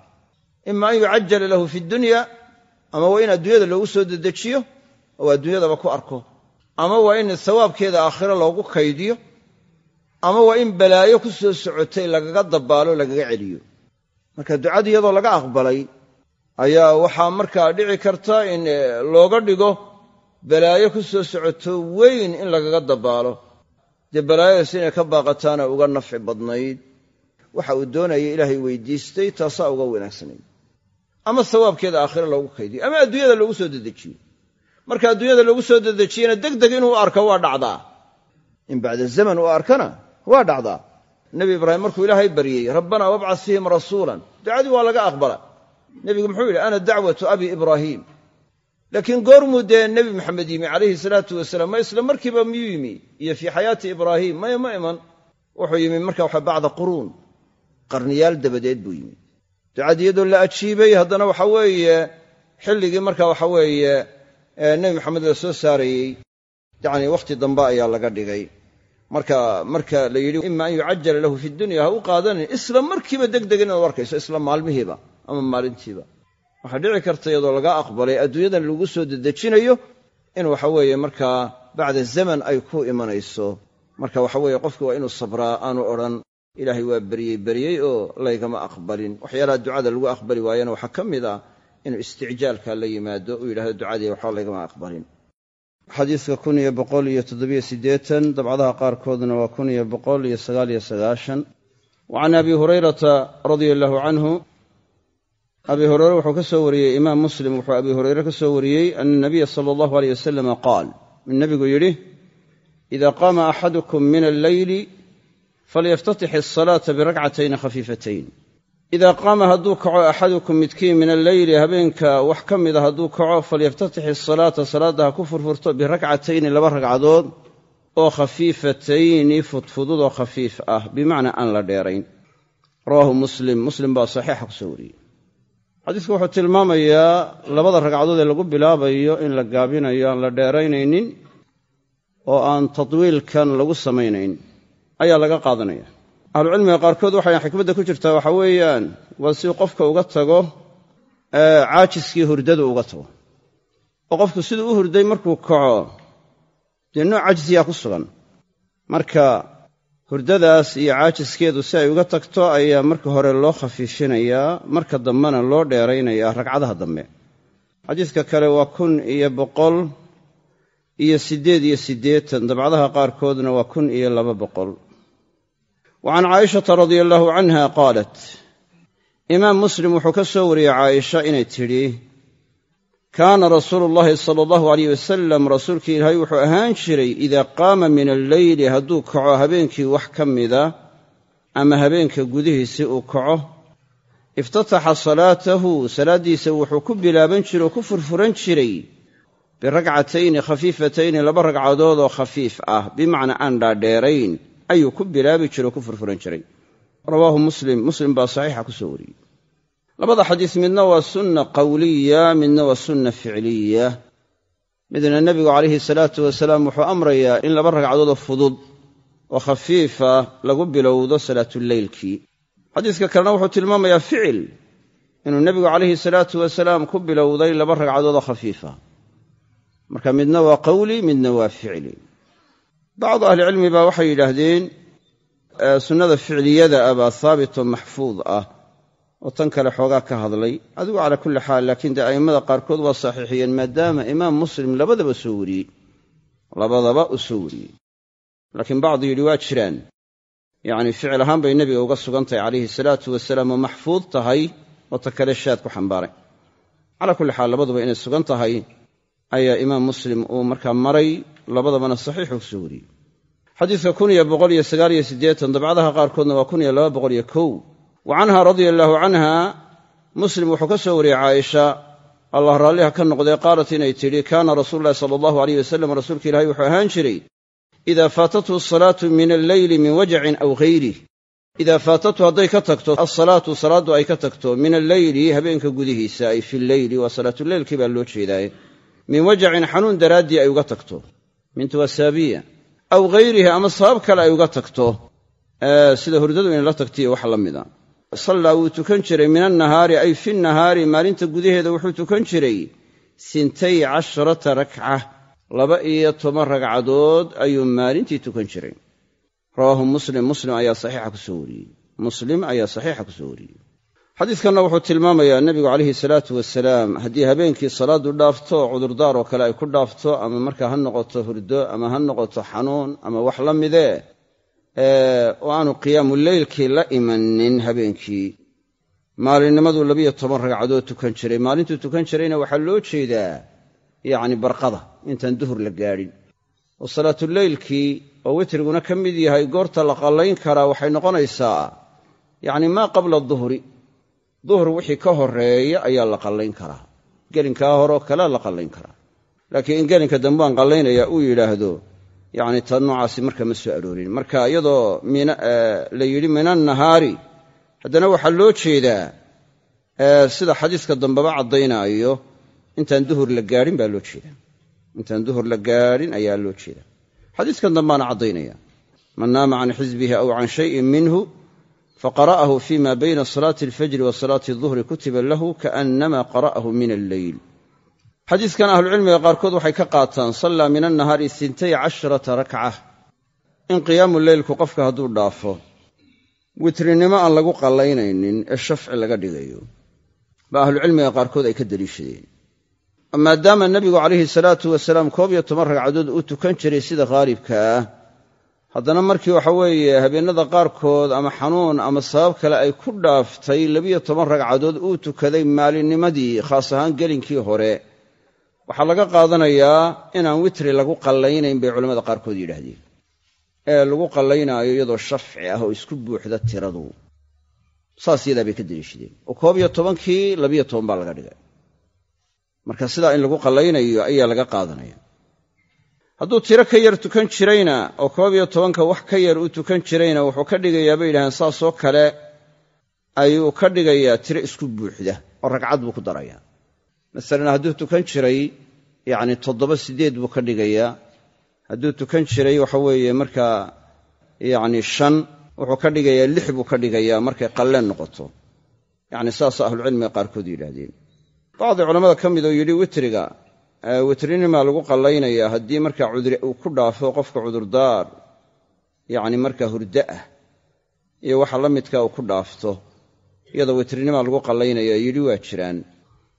[SPEAKER 1] Ima an yucajala lahu fi dunya ama waa in adduunyada loogu soo dedejiyo oo adduunyadaba ku arko. Ama waa in sawaabkeeda aakhiro loogu kaydiyo ama waa in balaayo ku soo socotay lagaga dabaalo lagaga celiyo. Marka ducada iyadoo laga aqbalay ayaa waxaa markaa dhici karta in looga dhigo balaayo ku soo socoto weyn in lagaga dabaalo. Dee balaayadaas inay ka baaqataana uga nafci badnayd. Waxa uu doonaya ilaahay weydiistay taasaa uga wanaagsanayd ama sawaabkeeda aakhiro loogu kaydiyo ama adduunyada loogu soo dedejiyo. Marka adduunyada loogu soo dedejiyana deg deg inuu arko waa dhacdaa. In bacda zaman uu arkana waa dhacdaa. Nebi ibraahim markuu ilaahay baryey rabbanaa wabcad fiihim rasuulan. Ducadii waa laga aqbala. Nebigu muxuu yidhi ana dacwatu abi ibraahiim laakiin goormuu dee nebi maxamed yimi calayhi salaatu wasalaam ma isla markiiba miyuu yimi? Iyo fii xayaati ibraahiim maya ma iman. Wuxuu yimi marka waxa bacda quruun qarniyaal dabadeed buu yimi. Ducadii iyadoo la ajiibay haddana waxa weeye xilligii marka waxa weeye nebi maxamed la soo saarayey yacni wakhti dambe ayaa laga dhigay marka marka la yidhi ima an yucajala lahu fi dunya ha u qaadanin isla markiiba degdeg inaad arkayso isla maalmihiiba ama maalintiiba. Waxaa dhici karta iyadoo laga aqbalay adduunyadan lagu soo dedejinayo in waxa weeye markaa bacda zaman ay ku imanayso. Marka waxa weeye qofki waa inuu sabraa aanu odhan ilaahay waa beryey beryey oo laygama aqbalin. Waxyaalaha ducada lagu aqbali waayana waxaa ka mid ah inuu isticjaalka la yimaado uu yidhahdo ducadii waxba laygama aqbalin xadiidka kun iyo boqol iyo toddobiyo siddeetan dabcadaha qaarkoodna waa kun iyo boqol iyo sagaaliyo sagaashan. Wa can abi hurayrata radia allahu canhu abi hureyre wuxuu ka soo wariyey imaam muslim wuxuu abi hureyre ka soo wariyey ana nabiya sala allahu aleyh wasalama qaal in nebigu yidhi ida qaama axadukum min alleyli falyaftatix asalaata birakcatayni khafiifatayn idaa qaama hadduu kaco axadukum midkiin min alleyli habeenka wax ka mida hadduu kaco falyaftatix asalaata salaadda ha ku furfurto birakcatayni laba ragcadood oo khafiifatayni fudfudud oo khafiif ah. Bimacnaa aan la dheerayn. Rawaahu muslim. Muslim baa saxiixa ku soo wariyey. Xadiisku wuxuu tilmaamayaa labada ragcadood ee lagu bilaabayo in la gaabinayo aan la dheeraynaynin oo aan tadwiilkan lagu samaynayn. Ayaa laga qaadanaya ahlucilmiga qaarkood waxay xikmadda ku jirtaa waxa weeyaan waa si qofka uga tago caajiskii hurdadu uga tago. Oo qofku siduu u hurday markuu kaco dee nooc cajsiyaa ku sugan. Marka hurdadaas iyo caajiskeedu si ay uga tagto ayaa marka hore loo khafiifinayaa marka dambena loo dheeraynayaa ragcadaha dambe. Xadiidka kale waa kun iyo boqol iyo siddeed iyo siddeetan dabcadaha qaarkoodna waa kun iyo laba boqol wa can caayishata radia allaahu canha qaalat imaam muslim wuxuu ka soo wariyey caaisha inay tidhi kaana rasuulu llaahi sala allahu alayh wasalam rasuulkii ilaahay wuxuu ahaan jiray idaa qaama min alleyli hadduu kaco habeenkii wax ka mida ama habeenka gudihiisii uu kaco iftataxa salaatahu salaaddiisa wuxuu ku bilaaban jiray oo ku furfuran jiray birakcatayni khafiifatayni laba ragcadood oo khafiif ah bimacnaa aan dhaadheerayn ayuu ku bilaabi jiray oo ku furfuran jiray. Rawaahu muslim. Muslim baa saxiixa ku soo wariyey. Labada xadiis midna waa sunna qawliya midna waa sunna ficliya. Midna nebigu calayhi salaatu wasalaam wuxuu amrayaa in laba ragcadoodoo fudud oo khafiifa lagu bilowdo salaatuleylkii xadiiska kalena wuxuu tilmaamayaa ficil inuu nebigu calayhi salaatu wasalaam ku bilowday laba ragcadoodoo khafiifa. Marka midna waa qawli midna waa ficli bacdu ahlicilmi baa waxay yidhaahdeen sunnada ficliyada ah baa haabitoo maxfuud ah oo tan kale xoogaa ka hadlay adigu calaa kulli xaal laakiin dee a'immada qaarkood waa saxiixiyeen maadaama imaam muslim labadaba soo wariyey labadaba u soo wariyey laakiin bacdu yidhi waa jiraan yacni ficil ahaan bay nebiga uga sugan tahay calayhi salaatu wasalaam oo maxfuud tahay oo ta kale shaad ku xambaaray calaa kulli xaal labaduba inay sugan tahay ayaa imaam muslim uu markaa maray labadabana saxiixuu ku soo wariyey. Xadiidka dabcadaha qaarkoodna waa wa canha radia allaahu canha muslim wuxuu ka soo wariyey caaisha allah raalliha ka noqdee qaalat inay tidhi kaana rasuulu ulahi sala allahu aleyh wasalam rasuulka ilahi wuxuu ahaan jiray idaa faatathu asalaatu min alleyli min wajacin aw hayrih idaa faatathu hadday ka tagto alsalaatu salaaddu ay ka tagto min alleyli habeenka gudihiisa ay fi lleyli waa salaatuleylkii baa loo jeedaaye min wajacin xanuun daraaddii ay uga tagto mintu waa aw hayrihi ama sabab kale ay uga tagto sida hurdadu inay la tagtiyo wax la mida. Sallaa wuu tukan jiray min annahaari ay fi nahaari maalinta gudaheeda wuxuu tukan jiray sintay casharata rakca laba iyo toban ragcadood ayuu maalintii tukan jiray. Rawaahu muslim muslim ayaa saxiixa ku soo wariyey. Muslim ayaa saxiixa ku soo wariyey xadiidkanna wuxuu tilmaamayaa nebigu calayhi salaatu wasalaam haddii habeenkii salaaddu dhaafto cudurdaar oo kale ay ku dhaafto ama markaa ha noqoto hurdo ama ha noqoto xanuun ama wax la midee oo aanu qiyaamu leylkii la imanin habeenkii. Maalinnimaduu labiyo toban ragcadood tukan jiray. Maalintuu tukan jirayna waxaa loo jeedaa yacni barqada intaan duhur la gaadhin oo salaatuleylkii oo witriguna ka mid yahay goorta la qallayn karaa waxay noqonaysaa yacni maa qabla duhri duhur wixii ka horreeya ayaa la qallayn karaa. Gelinkaa horeoo kalea la qallayn karaa. Laakiin in gelinka dambeaan qallaynayaa uu yidhaahdo yacni ta noocaasi marka ma soo aroorin. Marka iyadoo la yidhi min annahaari haddana waxaa loo jeedaa sida xadiiska dambeba caddaynaayo intaan duhur la gaadhin baa loo jeedaa. Intaan duhur la gaadhin ayaa loo jeedaa. Xadiiskan dambaana caddaynaya man naama can xisbihi aw can shayin minhu faqara'ahu fima bayna salaati alfajri wa salaati aduhri kutiba lahu kaannama qara'ahu min alleyl xadiidkan ahlucilmiga qaarkood waxay ka qaataan sallaa min annahaari intay casharata rakca in qiyaamu leylku qofka hadduu dhaafo witrinimo aan lagu qallaynaynin ee shafci laga dhigayo ba ahlucilmiga qaarkood ay ka deliishadeen maadaama nebigu calayhi salaatu wasalaam koob iyo toban ragcadood uu tukan jiray sida khaalibka ah haddana markii waxa weeye habeennada qaarkood ama xanuun ama sabab kale ay ku dhaaftay labiyo toban ragcadood uu tukaday maalinnimadii khaas ahaan gelinkii hore. Waxaa laga qaadanayaa inaan witri lagu qallaynayn bay culamada qaarkood yidhaahdeen. Ee lagu qallaynaayo iyadoo shafci ah oo isku buuxda tiradu. Saas yadaa bay ka deliishadeen oo koob iyo tobankii labiyo toban baa laga dhigay. Marka sidaa in lagu qallaynayo ayaa laga qaadanaya hadduu tiro ka yar tukan jirayna oo koob iyo tobanka wax ka yar uu tukan jirayna wuxuu ka dhigayaa bay yidhahdeen. Saasoo kale ayuu ka dhigayaa tiro isku buuxda oo ragcad buu ku darayaa masalan hadduu tukan jiray yacni toddoba siddeed buu ka dhigayaa. Hadduu tukan jiray waxa weeye markaa yacni shan wuxuu ka dhigayaa lix buu ka dhigayaa markay qalleen noqoto. Yacni saasoo ahlucilmiga qaarkood yidhaahdeen. Bacdi culammada ka mid oo yidhi witriga witrinimaa lagu qallaynayaa haddii markaa cudri uu ku dhaafo qofka cudurdaar yacni markaa hurdo ah iyo waxa la midka uu ku dhaafto iyadoo witrinimaa lagu qallaynaya yidhi waa jiraan.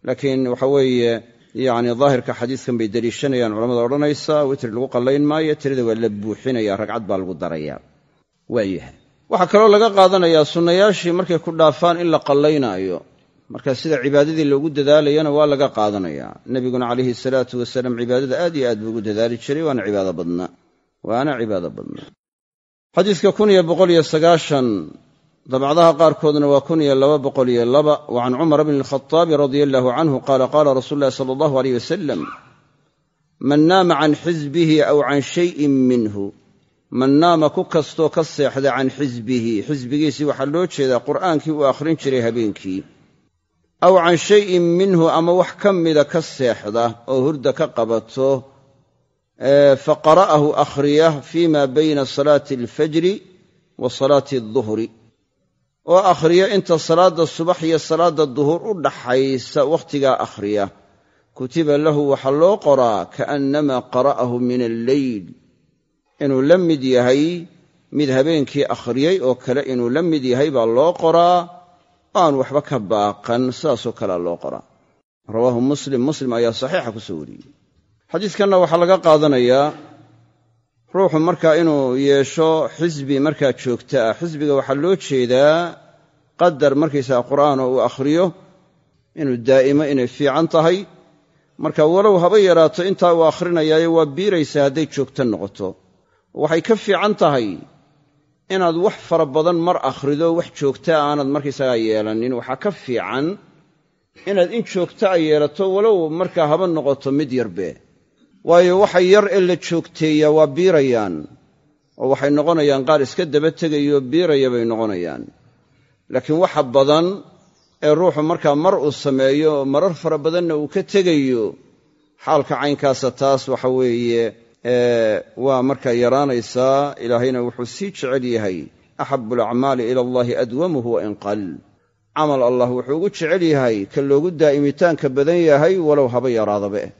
[SPEAKER 1] Laakiin waxa weeye yacni daahirka xadiiskan bay deliishanayaan culamada odhanaysa witri lagu qallayn maayo tirada waa la buuxinaya ragcad baa lagu daraya waayahay. Waxaa kaloo laga qaadanayaa sunnayaashii markay ku dhaafaan in la qallaynaayo marka sida cibaadadii loogu dadaalayana waa laga qaadanayaa nebiguna calayhi salaatu wasalaam cibaadada aad iyo aad buu ugu dadaali jiray waana cibaado badnaa. Waana cibaado badnaa. Xadiiska kun iyo boqol iyo sagaashan dabcdaha qaarkoodna waa kun iyo laba boqol iyo laba. Wa can cumar bni alkhaaabi radia allahu canhu qaala qaala rasuulu ulahi sala allahu aleyh wasalam man naama can xisbihi aw can shayin minhu. Man naama ku kastoo ka seexda can xisbihi xisbigiisii waxaa loo jeedaa qur'aankii uu akhrin jiray habeenkii aw can shayin minhu ama wax ka mida ka seexda oo hurda ka qabato fa qara'ahu akhriya fii ma bayna salaati alfajri wa salaati alduhri oo akhriya inta salaadda subax iyo salaadda duhur u dhaxaysa wakhtigaa akhriya. Kutiba lahu waxaa loo qoraa kaannamaa qara'ahu min alleyl inuu la mid yahay mid habeenkii akhriyey oo kale inuu la mid yahay baa loo qoraa aan waxba ka baaqan sidaasoo kalea loo qoraa. Rawaahu muslim muslim ayaa saxiixa ku soo wariyey. Xadiidkanna waxaa laga qaadanayaa ruuxu markaa inuu yeesho xisbi markaa joogta ah. Xisbiga waxaa loo jeedaa qadar markaysaga qur'aanoo uu akhriyo inuu daa'imo inay fiican tahay. Marka walow haba yaraato intaa uu akhrinayaayo waa biiraysaa hadday joogto noqoto. Waxay ka fiican tahay inaad wax fara badan mar akhrido wax joogtaa aanad markaysagaa yeelanin waxaa ka fiican inaad in joogtaa yeelato walow markaa haba noqoto mid yarbe. Waayo waxa yar ee la joogteeyaa waa biirayaan oo waxay noqonayaan qaar iska daba tegayo biiraya bay noqonayaan. Laakiin waxa badan ee ruuxu markaa mar uu sameeyo marar fara badanna uu ka tegayo xaalka caynkaasa taas waxa weeye waa markaa yaraanaysaa ilaahayna wuxuu sii jecel yahay axabu alacmaali ila allahi adwamuhu wa in qal camal allah wuxuu ugu jecel yahay ka loogu daa'imitaanka badan yahay walow haba yaraadabe.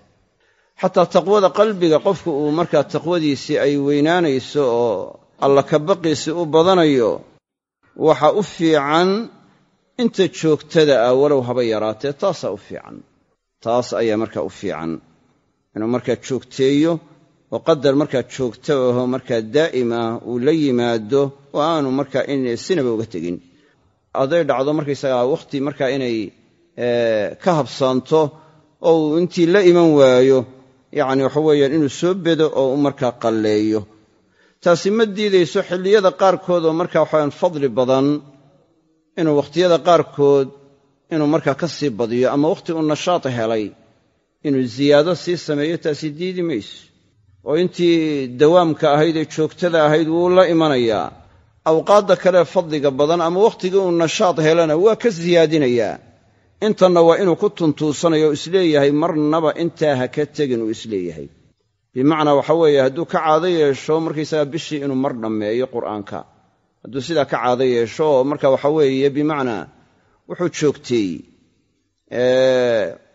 [SPEAKER 1] Xataa taqwada qalbiga qofku uu markaa taqwadiisii ay weynaanayso oo alla kabaqiisii u badanayo waxa u fiican inta joogtada ah walow haba yaraatee taasaa u fiican. Taas ayaa markaa u fiican. Inuu markaa joogteeyo oo qadar markaa joogto aho markaa daa'ima uu la yimaado oo aanu markaa in sinaba uga tegin. Hadday dhacdo markaysagaa wakhti markaa inay ka habsaanto oo uu intii la iman waayo yacni waxa weeyaan inuu soo bedo oo u markaa qalleeyo. Taasi ma diidayso xilliyada qaarkood oo markaa waxawaan fadli badan inuu wakhtiyada qaarkood inuu markaa ka sii badiyo ama wakhti uu nashaad helay inuu ziyaado sii sameeyo taasi diidi mayso oo intii dawaamka ahayd ee joogtada ahayd wuu la imanayaa awqaadda kale fadliga badan ama wakhtigii uu nashaad helana waa ka siyaadinayaa intanna waa inuu ku tuntuusanayo o is leeyahay marnaba intaa ha ka tegin uu is leeyahay. Bimacnaa waxa weeye hadduu ka caado yeesho markaysaga bishii inuu mar dhammeeyo qur'aanka. Hadduu sidaa ka caado yeesho oo marka waxa weeye bimacnaa wuxuu joogteeyey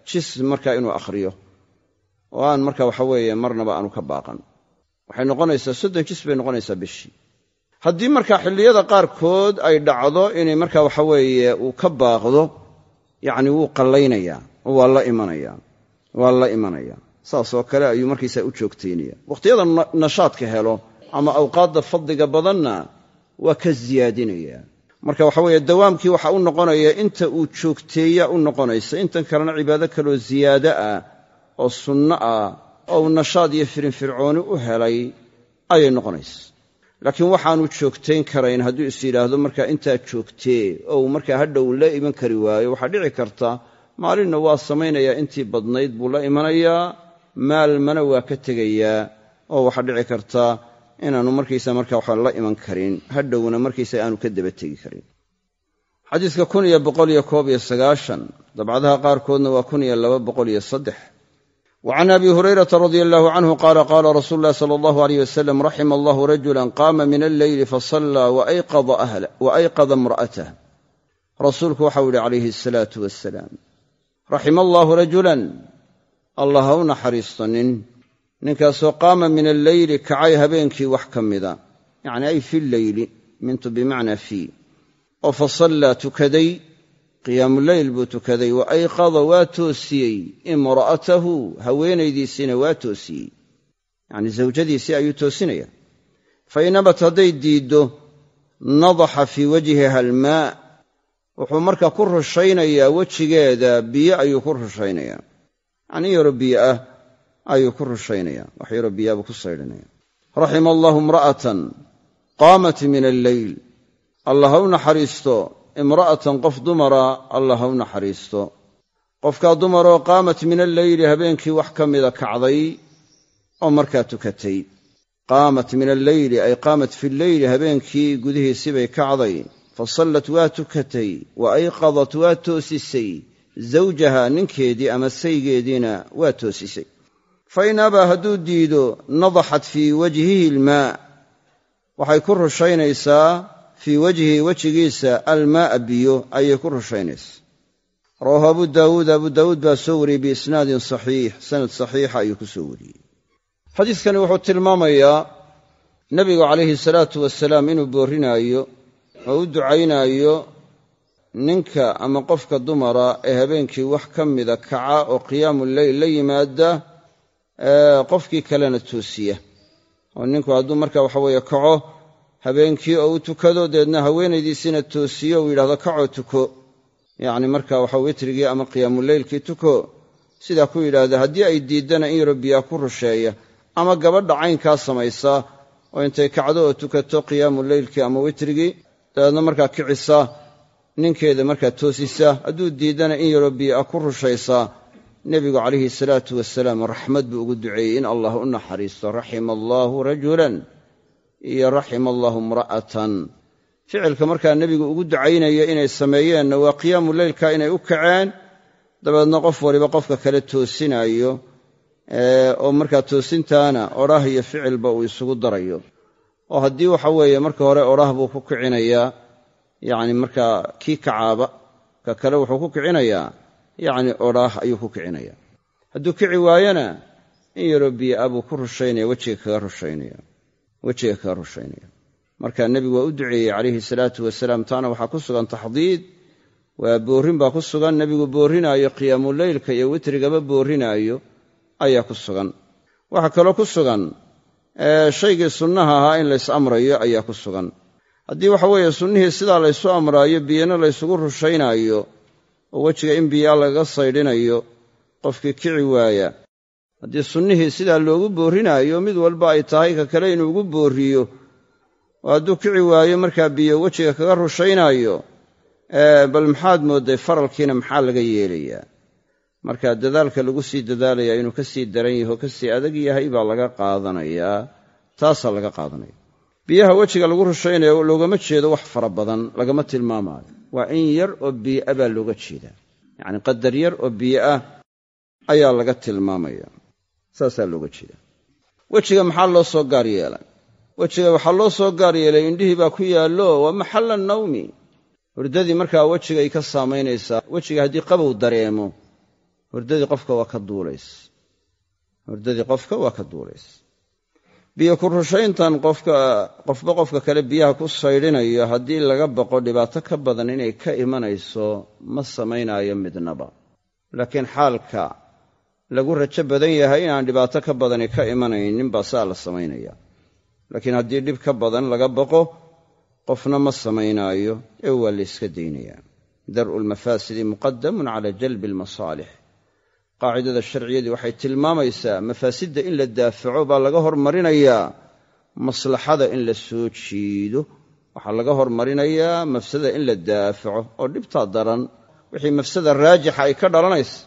[SPEAKER 1] jis marka inuu akhriyo oo aan marka waxa weeye marnaba aanu ka baaqan. Waxay noqonaysaa soddon jis bay noqonaysaa bishii. Haddii marka xilliyada qaarkood ay dhacdo inay marka waxa weeye uu ka baaqdo yacni wuu qallaynayaa oo waa la imanayaa waa la imanayaa saasoo kale ayuu markaysaa u joogtaynaya wakhtiyada nashaadka helo ama awqaadda fadliga badanna waa ka siyaadinaya marka waxa weeye dawaamkii waxa u noqonaya inta uu joogteeya u noqonaysa intan kalena cibaado kaloo ziyaado ah oo sunno ah oo uu nashaad iyo firinfircooni u helay ayay noqonaysa laakiin waxaanu joogtayn karayn hadduu is yidhaahdo markaa intaa joogtee oo uu markaa hadhow la iman kari waayo waxaa dhici karta maalinna waa samaynayaa intii badnayd buu la imanayaa maalmana waa ka tegayaa oo waxaa dhici karta inaanu markaysa marka waxa la iman karin hadhowna markaysa aanu ka daba tegi karin. Xadiiska kun iyo boqol iyo koob iyo sagaashan dabcadaha qaarkoodna waa kun iyo laba boqol iyo saddex wa can abi hurayrata radia allahu canhu qaala qaala rasuulu ulahi sala allahu aleyh wasalam raxima allahu rajulan qaama min alleyli fasallaa wa ayqada imra'atah rasuulku waxau yihi calayhi asalaatu wasalaam raxima allaahu rajulan allah ha u naxariisto nin ninkaasoo qaama min alleyli kacay habeenkii wax ka mida yacni ay fi lleyli mintu bimacnaa fii oo fa sallaa tukaday qiyaamuleyl buu tukaday wa ayqada waa toosiyey imra'atahu haweenaydiisiina waa toosiyey. Yacni zawjadiisii ayuu toosinaya fa in abat hadday diiddo nadaxa fii wajhiha almaa. Wuxuu markaa ku rushaynayaa wejigeeda biyo ayuu ku rushaynayaa. Yacni yaro biyo ah ayuu ku rushaynayaa. Wax yaroo biyaabuu ku saydhinaya raxima allahu imra'atan qaamat min alleyl allah ha u naxariisto imra'atan qof dumara allah ha u naxariisto. Qofkaa dumaroo qaamat min alleyli habeenkii wax ka mida kacday oo markaa tukatay. Qaamat min alleyli ay qaamat fi lleyli habeenkii gudihiisii bay kacday. Fa sallat waa tukatay. Wa ayqadat waa toosisay. Zawjaha ninkeedii ama saygeediina waa toosisay. Fa in abaa hadduu diido nadaxat fii wajhihi ilmaa waxay ku rushaynaysaa fii wajhihi wejigiisa almaa'a biyo ayay ku rushaynaysaa rawaahu abu daawuud abu daawuud baa soo wariyey biisnaadin saxiix sanad saxiixa ayuu ku soo wariyey. Xadiidkani wuxuu tilmaamayaa nebigu calayhi salaatu wasalaam inuu boorrinaayo oo u ducaynaayo ninka ama qofka dumara ee habeenkii wax ka mida kaca oo qiyaamu leyl la yimaada qofkii kalena toosiya. Oo ninku hadduu marka waxa weeye kaco habeenkii oo u tukado deedna haweenaydiisiina toosiyo uu yidhahdo kacoo tuko. Yacni marka waxa witrigii ama qiyaamuleylkii tuko sidaa ku yidhaahda haddii ay diiddana in yaro biyaa ku rusheeya ama gabadha caynkaa samaysa oo intay kacdo oo tukato qiyaamu leylkii ama witrigii dabeedna markaa kicisa ninkeeda markaa toosisa hadduu diiddana in yaroo biyo ah ku rushaysaa nebigu calayhi salaatu wasalaam raxmad buu ugu duceeyey in allah u naxariisto raxima allaahu rajulan iyo raxima allaahu imra'atan. Ficilka markaa nebigu ugu ducaynaya inay sameeyeenna waa qiyaamu leylka inay u kaceen. Dabeedna qof waliba qofka kale toosinaayo oo markaa toosintaana odhah iyo ficilba uu isugu darayo. Oo haddii waxa weeye marka hore odhah buu ku kicinayaa yacni markaa kii kacaaba ka kale wuxuu ku kicinayaa yacni odhaah ayuu ku kicinaya. Hadduu kici waayana in yaroo biyo ah buu ku rushaynaya wejiga kaga rushaynaya wejiga kaga rushaynaya marka nebigu waa u duceeyey calayhi salaatu wasalaam taana waxaa ku sugan taxdiid. Waa boorrin baa ku sugan nebigu boorrinaayo qiyaamuleylka iyo witrigaba boorrinaayo ayaa ku sugan. Waxaa kaloo ku sugan shaygii sunnaha ahaa in lays amrayo ayaa ku sugan. Haddii waxa weeye sunnihii sidaa laysu amraayo biyana laysugu rushaynaayo oo wejiga in biyaa lagaga saydhinayo qofkii kici waaya haddii sunnihii sidaa loogu boorrinaayo mid walba ay tahay ka kale inuu ugu boorriyo. Oo hadduu kici waayo markaa biyo wejiga kaga rushaynaayo. Bal maxaad moodday faralkiina maxaa laga yeelayaa? Marka dadaalka lagu sii dadaalaya inuu ka sii daran yaho ka sii adag yahay baa laga qaadanayaa taasaa laga qaadanaya. Biyaha wejiga lagu rushaynayo loogama jeedo wax fara badan lagama tilmaamaayo. Waa in yar oo biyoa baa looga jeedaa. Yacni qadar yar oo biyo ah ayaa laga tilmaamaya saasaa looga jeedaa. Wejiga maxaa loo soo gaar yeelay? Wejiga waxaa loo soo gaar yeelay indhihii baa ku yaallo waa maxalla nawmi. Hurdadii markaa wejigay ka saamaynaysaa wejiga haddii qabow dareemo hurdadii qofka waa ka duulays. Hurdadii qofka waa ka duulays. Biyo ku rushayntan qofka qofba qofka kale biyaha ku saydhinayo haddii laga baqo dhibaato ka badan inay ka imanayso ma samaynaayo midnaba. Laakiin xaalka lagu rajo badan yahay inaan dhibaato ka badani ka imanaynin baa saa la samaynaya. Laakiin haddii dhib ka badan laga baqo qofna ma samaynaayo ee waa la yska daynayaa dar'u lmafaasidi muqadamun cala jalbi almasaalix qaacidada sharciyadii waxay tilmaamaysaa mafaasidda in la daafaco baa laga hormarinayaa maslaxada in la soo jiido waxaa laga hormarinayaa mafsada in la daafaco oo dhibtaa daran. Wixii mafsada raajixa ay ka dhalanaysa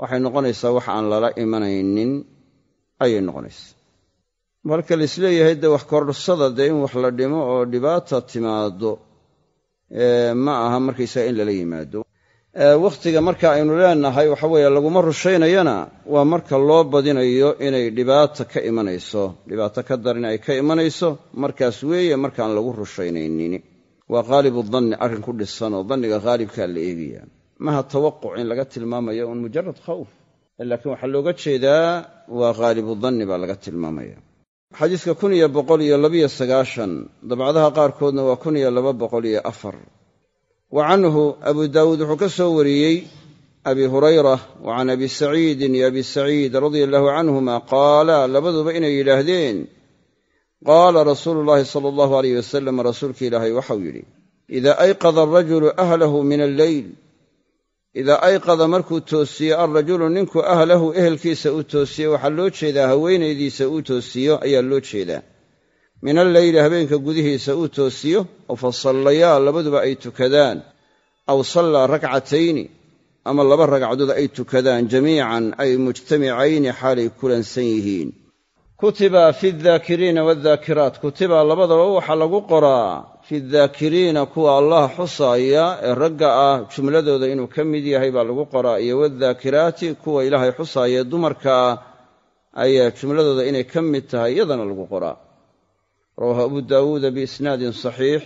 [SPEAKER 1] waxay noqonaysaa wax aan lala imanaynin ayay noqonaysaa. Marka laisleeyahay dee wax kordhsada dee in wax la dhimo oo dhibaata timaado ma aha markaysaga in lala yimaado. Wakhtiga marka aynu leenahay waxa weeye laguma rushaynayana waa marka loo badinayo inay dhibaata ka imanayso. Dhibaato ka daran ay ka imanayso markaas weeye markaan lagu rushaynaynin waa haalibu danni arrin ku dhisan oo danniga haalibkaa la eegaya maha tawaquc in laga tilmaamayo un mujarad khawf. Laakiin waxaa looga jeedaa waa haalibu danni baa laga tilmaamaya. Xadiiska kun iyo boqol iyo labiyo sagaashan dabcadaha qaarkoodna waa kun iyo laba boqol iyo afar. Wa canhu abu daawuud wuxuu ka soo wariyey abi hurayra wa can abi saciidin iyo abi saciid radia allahu canhuma qaala labaduba inay yidhaahdeen qaala rasuulu llaahi sala allahu aleyh wasalam rasuulka ilaahay waxau yidhi idaa ayqada alrajulu ahlahu min alleyl idaa ayqada markuu toosiyo alrajulu ninku ahlahu ehelkiisa uu toosiyo waxaa loo jeedaa haweenaydiisa uu toosiyo ayaa loo jeedaa. Min alleyli habeenka gudihiisa uu toosiyo oo fa sallayaa labaduba ay tukadaan. Aw sallaa rakcatayni ama laba ragcadood ay tukadaan jamiican ay mujtamicayni xaalay kulansan yihiin. Kutiba fi daakiriina waadaakiraat kutiba labadaba waxaa lagu qoraa fi daakiriina kuwa allah xusaaya ee ragga ah jumladooda inuu ka mid yahay baa lagu qoraa iyo wadaakiraati kuwa ilaahay xusaaya ee ah ayaa jumladooda inay ka mid tahay iyadana lagu qoraa. Rawaahu abu daawuuda biisnaadin saxiix.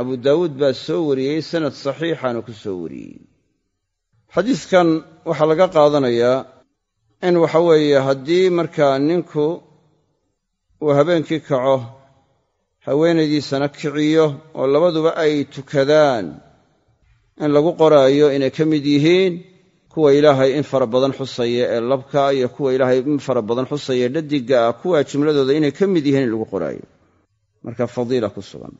[SPEAKER 1] Abu daawuud baa soo wariyey sanad saxiixaana ku soo wariyey. Xadiidkan waxaa laga qaadanayaa in waxa weeye haddii markaa ninku uu habeenkii kaco haweenaydiisana kiciyo oo labaduba ay tukadaan. In lagu qoraayo inay ka mid yihiin kuwa ilaahay in fara badan xusaya ee labka iyo kuwa ilaahay in fara badan xusaya dhadiga ah kuwaa jumladooda inay ka mid yihiin in lagu qoraayo. Marka fadiila ku sugan.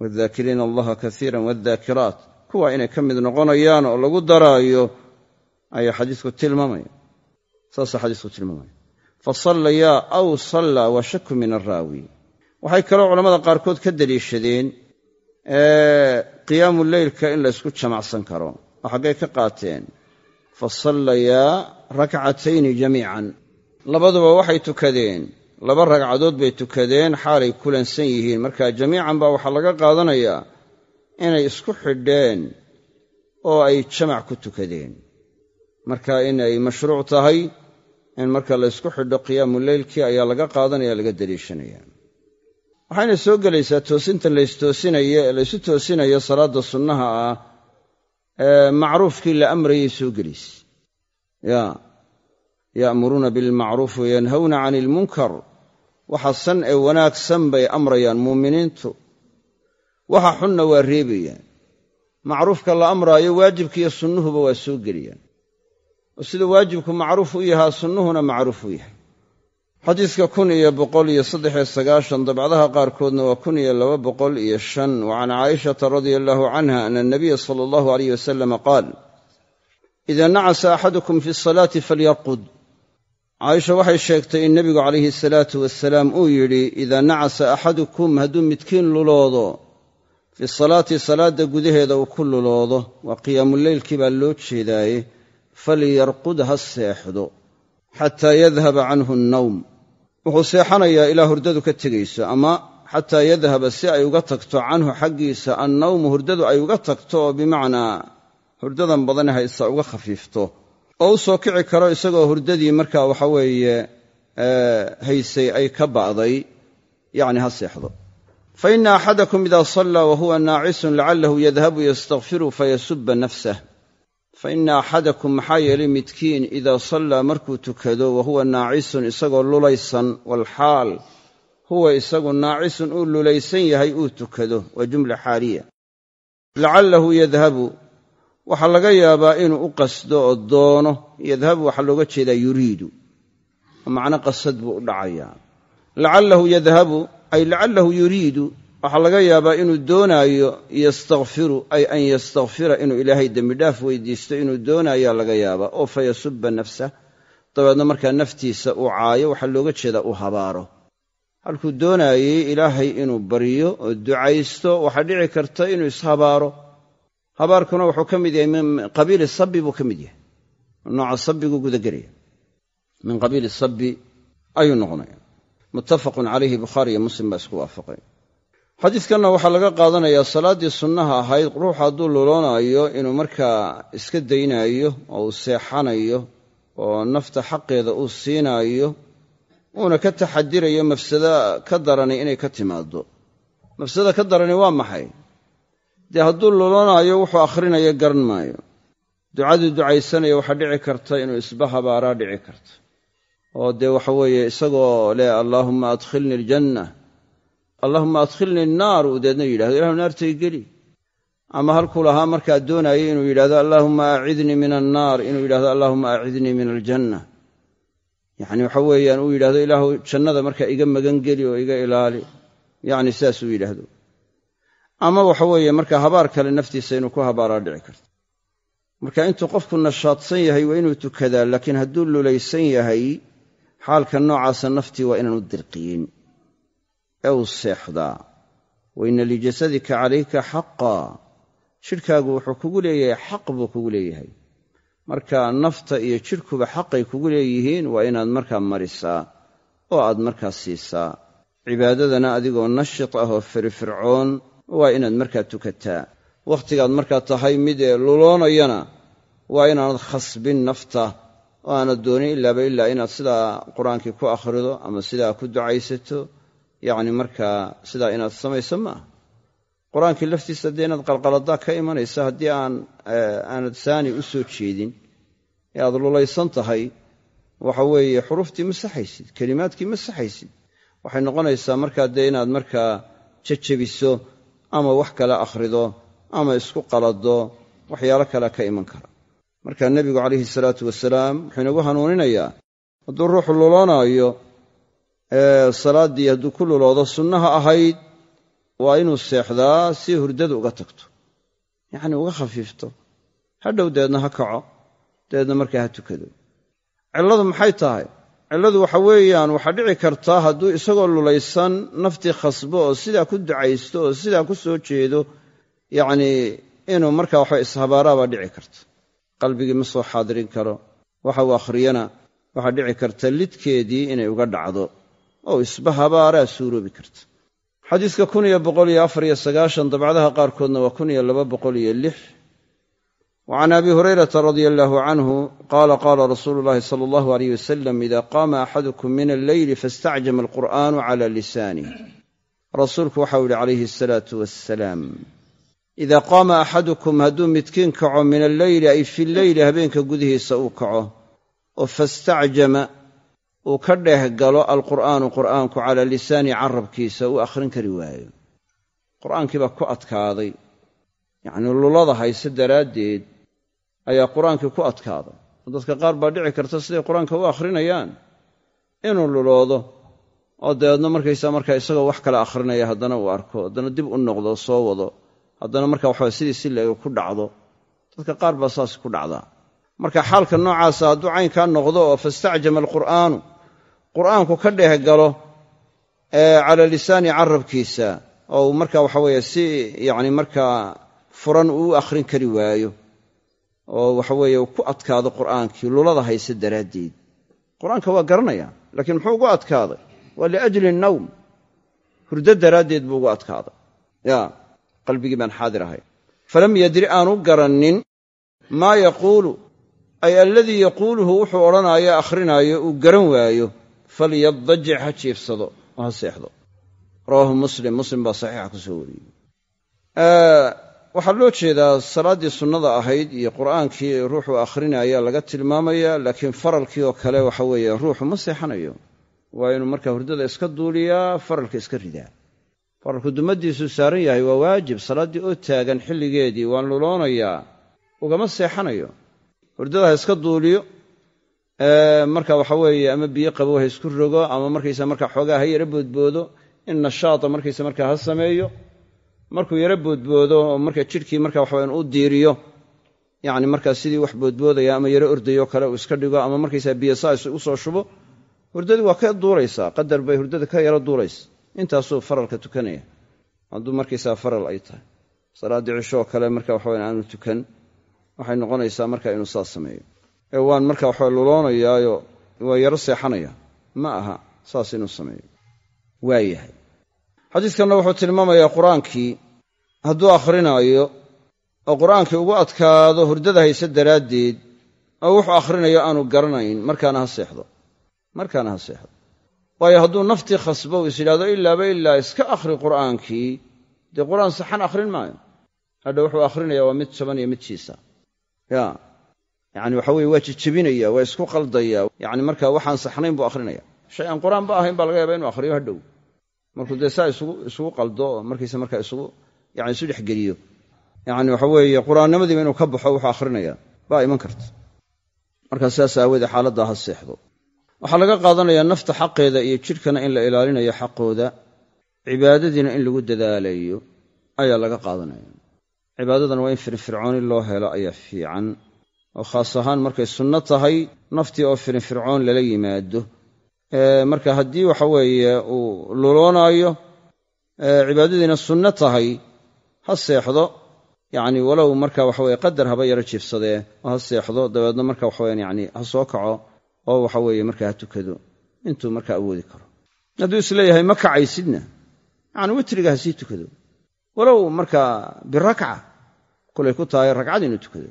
[SPEAKER 1] Wadaakiriina allaha kaiiran wadaakiraat kuwa inay ka mid noqonayaan oo lagu daraayo ayaa xadiisku tilmaamaya. Saasaa xadiisku tilmaamaya. Fa sallayaa aw sallaa waa shaku min araawi waxay kaloo culamada qaarkood ka daliishadeen qiyaamu leylka in la ysku jamacsan karo. Oo xaggay ka qaateen fa sallayaa rakcatayni jamiican. Labaduba waxay tukadeen laba ragcadood bay tukadeen xaalay kulansan yihiin. Marka jamiican baa waxaa laga qaadanayaa inay isku xidheen oo ay jamac ku tukadeen. Marka inay mashruuc tahay in marka la ysku xidho qiyaamu leylkii ayaa laga qaadanaya laga daliishanaya waxayna soo gelaysaa toosinta laystoosinayo ee laysu toosinayo salaadda sunnaha ah ee macruufkii la amrayay soo gelaysa ya ya'muruuna bilmacruuf wayanhawna cani ilmunkar waxa san ee wanaagsan bay amrayaan muuminiintu waxa xunna waa reebayaan. Macruufka la amraayo waajibkiiyo sunnuhuba waa soo geliyaan. Oo sida waajibku macruuf u yahaa sunnuhuna macruuf u yahay xadiiska kun iyo boqol iyo saddexiyo sagaashan dabcdaha qaarkoodna waa kun iyo laba boqol iyo shan. Wa can caayishata radia allahu canha ana anabiya sala allahu aleyh wasalama qaal ida nacasa axadukum fi asalaati falyarqud caaisha waxay sheegtay in nebigu calayhi salaatu wasalaam uu yidhi idaa nacasa axadukum hadduu midkiin luloodo fi salaati salaadda gudaheeda uu ku luloodo waa qiyaamuleylkii baa loo jeedaaye falyarqud ha seexdo xataa yadhaba canhu annawm. Wuxuu seexanayaa ilaa hurdadu ka tegayso ama xataa yadhaba si ay uga tagto canhu xaggiisa annawmu hurdadu ay uga tagto oo bimacnaa hurdadan badani haysa uga khafiifto. Oo u soo kici karo isagoo hurdadii markaa waxa weeye haysay ay ka ba'day yacni ha seexdo. Fa ina axadakum ida sallaa wa huwa naacisun lacalahu yadhabu yastakfiru fayasuba nafsah fa ina axadakum maxaa yeelay midkiin idaa sallaa markuu tukado wa huwa naacisun isagoo lulaysan walxaal huwa isagu naacisun uu lulaysan yahay uu tukado waa jumla xaaliya lacalahu yadhabu waxaa laga yaabaa inuu u qasdo oo doono yadhabu waxaa looga jeedaa yuriidu macno qasad buu u dhacayaa lacalahu yadhabu ay lacalahu yuriidu waxaa laga yaabaa inuu doonaayo yastakfiru ay an yastakfira inuu ilaahay dembidhaaf weydiisto inuu doonaayaa laga yaabaa oo fa yasuba nafsah dabeedna markaa naftiisa uu caayo waxaa looga jeedaa uu habaaro. Halkuu doonaayey ilaahay inuu baryo oo ducaysto waxaa dhici karta inuu ishabaaro. Habaarkuna wuxuu ka mid yahay min qabiili sabbi buu ka mid yahay. Nooca sabbiguu gudagelaya min qabiili sabbi ayuu noqonaya. Muttafaqun calayhi bukhaari iyo muslim baa isku waafaqay xadiidkanna waxaa laga qaadanayaa salaaddii sunnaha ahayd ruuxu hadduu luloonaayo inuu markaa iska daynaayo oo uu seexanayo oo nafta xaqeeda uu siinaayo uuna ka taxadirayo mafsada ka darani inay ka timaaddo. Mafsada ka darani waa maxay? Dee hadduu luloonaayo wuxuu akhrinayo garan maayo. Ducaduu ducaysanaya waxaa dhici karta inuu isba habaaraa dhici karta oo dee waxa weeye isagoo leh allaahumma adkhilni aljanna allaahumma adkhilni annaar uu deedna yidhahdo ilahu naartay geli. Ama halkuu lahaa markaa doonayay inuu yidhahdo allaahumma acidnii min annaar inuu yidhahdo allaahumma acidnii min aljanna yacni waxa weeyaan uu yidhahdo ilaahu jannada markaa iga magan geli oo iga ilaali. Yacni sidaas uu yidhaahdo ama waxa weeye markaa habaar kale naftiisa inuu ku habaaraa dhici karta. Marka intuu qofku nashaadsan yahay waa inuu tukadaa laakiin hadduu lulaysan yahay xaalka noocaasa naftii waa inaanu dirqiyin ee uu seexdaa wa inna lijasadika calayka xaqaa jidhkaagu wuxuu kugu leeyahay xaq buu kugu leeyahay. Marka nafta iyo jidhkuba xaqay kugu leeyihiin waa inaad markaa marisaa oo aad markaa siisaa. Cibaadadana adigoo nashit ah oo firifircoon waa inaad markaa tukataa. Wakhtigaad markaa tahay mid ee luloonayana waa inaanad khasbin nafta oo aanad doonin ilaaba ilaa inaad sidaa qur'aankii ku akhrido ama sidaa ku ducaysato yacni markaa sidaa inaad samayso maaha qur'aankii laftiisa dee inaad qalqaladaa ka imanaysa haddii aan aanad saani u soo jeedin ee aad lulaysan tahay waxa weeye xuruuftii ma saxaysid kelimaadkii ma saxaysid. Waxay noqonaysaa markaa dee inaad markaa jajabiso ama wax kale akhrido ama isku qalado waxyaalo kale ka iman kara. Marka nebigu calayhi salaatu wasalaam wuxuu inagu hanuuninayaa hadduu ruuxu luloonaayo salaaddii hadduu ku luloodo sunnaha ahayd waa inuu seexdaa si hurdadu uga tagto. Yacni uga khafiifto. Hadhow deedna ha kaco. Dabeedna markaa ha tukado. Cilladu maxay tahay? Cilladu waxa weeyaan waxaa dhici kartaa hadduu isagoo lulaysan naftii khasbo oo sidaa ku ducaysto oo sidaa ku soo jeedo yacnii inuu markaa waxa ishabaaraabaa dhici karta. Qalbigii ma soo xaadirin karo. Waxa uu akhriyana waxaa dhici karta lidkeedii inay uga dhacdo oo isba habaaraa suuroobi karta. xadiiska kun iyo boqol iyo afar iyo sagaashan dabcdaha qaarkoodna waa kun iyo laba boqol iyo lix. wa can abi hurayrata radia allaahu canhu qaala qaala rasuulu llahi sala allahu aleyh wasalam ida qaama axadukum min alleyli faistacjama alqur'aanu cala lisaanih rasuulku waxau yihi calayhi asalaatu wassalaam idaa qaama axadukum hadduu midkiin kaco min alleyli ay fi lleyli habeenka gudihiisa uu kaco oo fastacjama uu ka dheeh galo alqur'aanu qur'aanku calaa lisaani carabkiisa uu akhrin kari waayo. Qur'aankii baa ku adkaaday. Yacnii lulada hayse daraaddeed ayaa qur'aankii ku adkaaday. Oo dadka qaar baa dhici karta siday qur'aanka u akhrinayaan. Inuu luloodo oo dabeedna markaysaa markaa isagoo wax kale akhrinaya haddana uu arko haddana dib u noqdo soo wado haddana marka waxaa sidii si leega ku dhacdo. Dadka qaar baa saas ku dhacdaa. Marka xaalka noocaasa hadduu caynkaa noqdo oo fastacjama alqur'aanu qur'aanku ka dheeh galo cala lisaani carabkiisa oo uu marka waxa weeye si yacni markaa furan uu akhrin kari waayo oo waxaweeye ku adkaado qur'aankii lulada hayse daraaddeed. Qur'aanka waa garanaya laakiin muxuu ugu adkaaday? Waa liajli nawm hurdo daraaddeed buu ugu adkaaday. Ya qalbigii baan xaadir ahay. Falam yadri aanu garannin maa yaquulu ay alladii yaquuluhu wuxuu odhanaayo akhrinaayo uu garan waayo falyadajic ha jiifsado oo ha seexdo. rawaahu muslim muslim baa saxiixa ku soo wariyey. waxaa loo jeedaa salaaddii sunnada ahayd iyo qur'aankii ruuxuu akhrinaya laga tilmaamaya laakiin faralkii oo kale waxa weeye ruuxu ma seexanayo. Waa inuu markaa hurdada iska duuliyaa faralka iska ridaa. Faralku dumadiisuu saaran yahay waa waajib salaaddii oo taagan xilligeedii waan luloonayaa ugama seexanayo. Hurdada ha iska duuliyo marka waxa weeye ama biyo qabow ha isku rogo ama markaysa markaa xoogaa ha yaro boodboodo in nashaata markaysa markaa ha sameeyo markuu yaro boodboodo oo marka jidhkii marka waxaweyan u diiriyo yacni markaa sidii wax boodboodaya ama yaro ordayo kale uu iska dhigo ama markaysaa biyosaais u soo shubo hurdadii waa ka duuraysaa qadar bay hurdada ka yaro duuraysa. Intaasuu faralka tukanaya. Hadduu markaysaa faral ay tahay. Salaaddii cishooo kale marka waxaweyan aanu tukan waxay noqonaysaa marka inuu saas sameeyo ee waan marka waxawe luloonayaayo waa yaro seexanaya. Ma aha saas inuu sameeyo. Waa yahay. Xadiiskanna wuxuu tilmaamayaa qur'aankii. Hadduu akhrinaayo oo qur'aankii ugu adkaado hurdada hayse daraaddeed oo wuxuu akhrinayo aanu garanayn. Markaana ha seexdo. Markaana ha seexdo. Waayo hadduu naftii khasbo is yidhahdo ilaaba ilaa iska akhri qur'aankii. Dee qur'aan saxan akhrin maayo. Hadha wuxuu akhrinayaa waa mid jaban iyo mid jiisa ya yacani waxa weye waa jijebinaya waa isku qaldaya. Yacni marka waxaan saxnayn buu akhrinaya. Shay aan qur'aan ba ahayn baa laga yaaba inu akhriyo hadhow markuu dee saa isugu qaldo markiisa marka isugu yani isu dhexgeliyo yani waxa weeye qur'aannimadiiba inuu ka baxo wuxuu akhrinaya. Baa iman karta. Markaa sidaas aawoodee xaaladdaa ha seexdo. Waxaa laga qaadanayaa nafta xaqeeda iyo jidhkana in la ilaalinayo xaqooda. Cibaadadiina in lagu dadaalayo ayaa laga qaadanaya. Cibaadadan waa in firfircooni loo helo ayaa fiican oo khaas ahaan markay sunno tahay naftii oo firfircoon lala yimaado. Marka haddii waxa weeye uu luloonaayo cibaadadiina sunno tahay ha seexdo. Yacni walow marka waxaweye qadar haba yaro jiifsadee oo ha seexdo. Dabeedna marka waxaweyan yani ha soo kaco oo waxa weeye marka ha tukado. Intuu marka awoodi karo. Hadduu is leeyahay ma kacaysidna yani witriga ha sii tukado. Walow marka birakca kulay ku tahay ragcad inuu tukado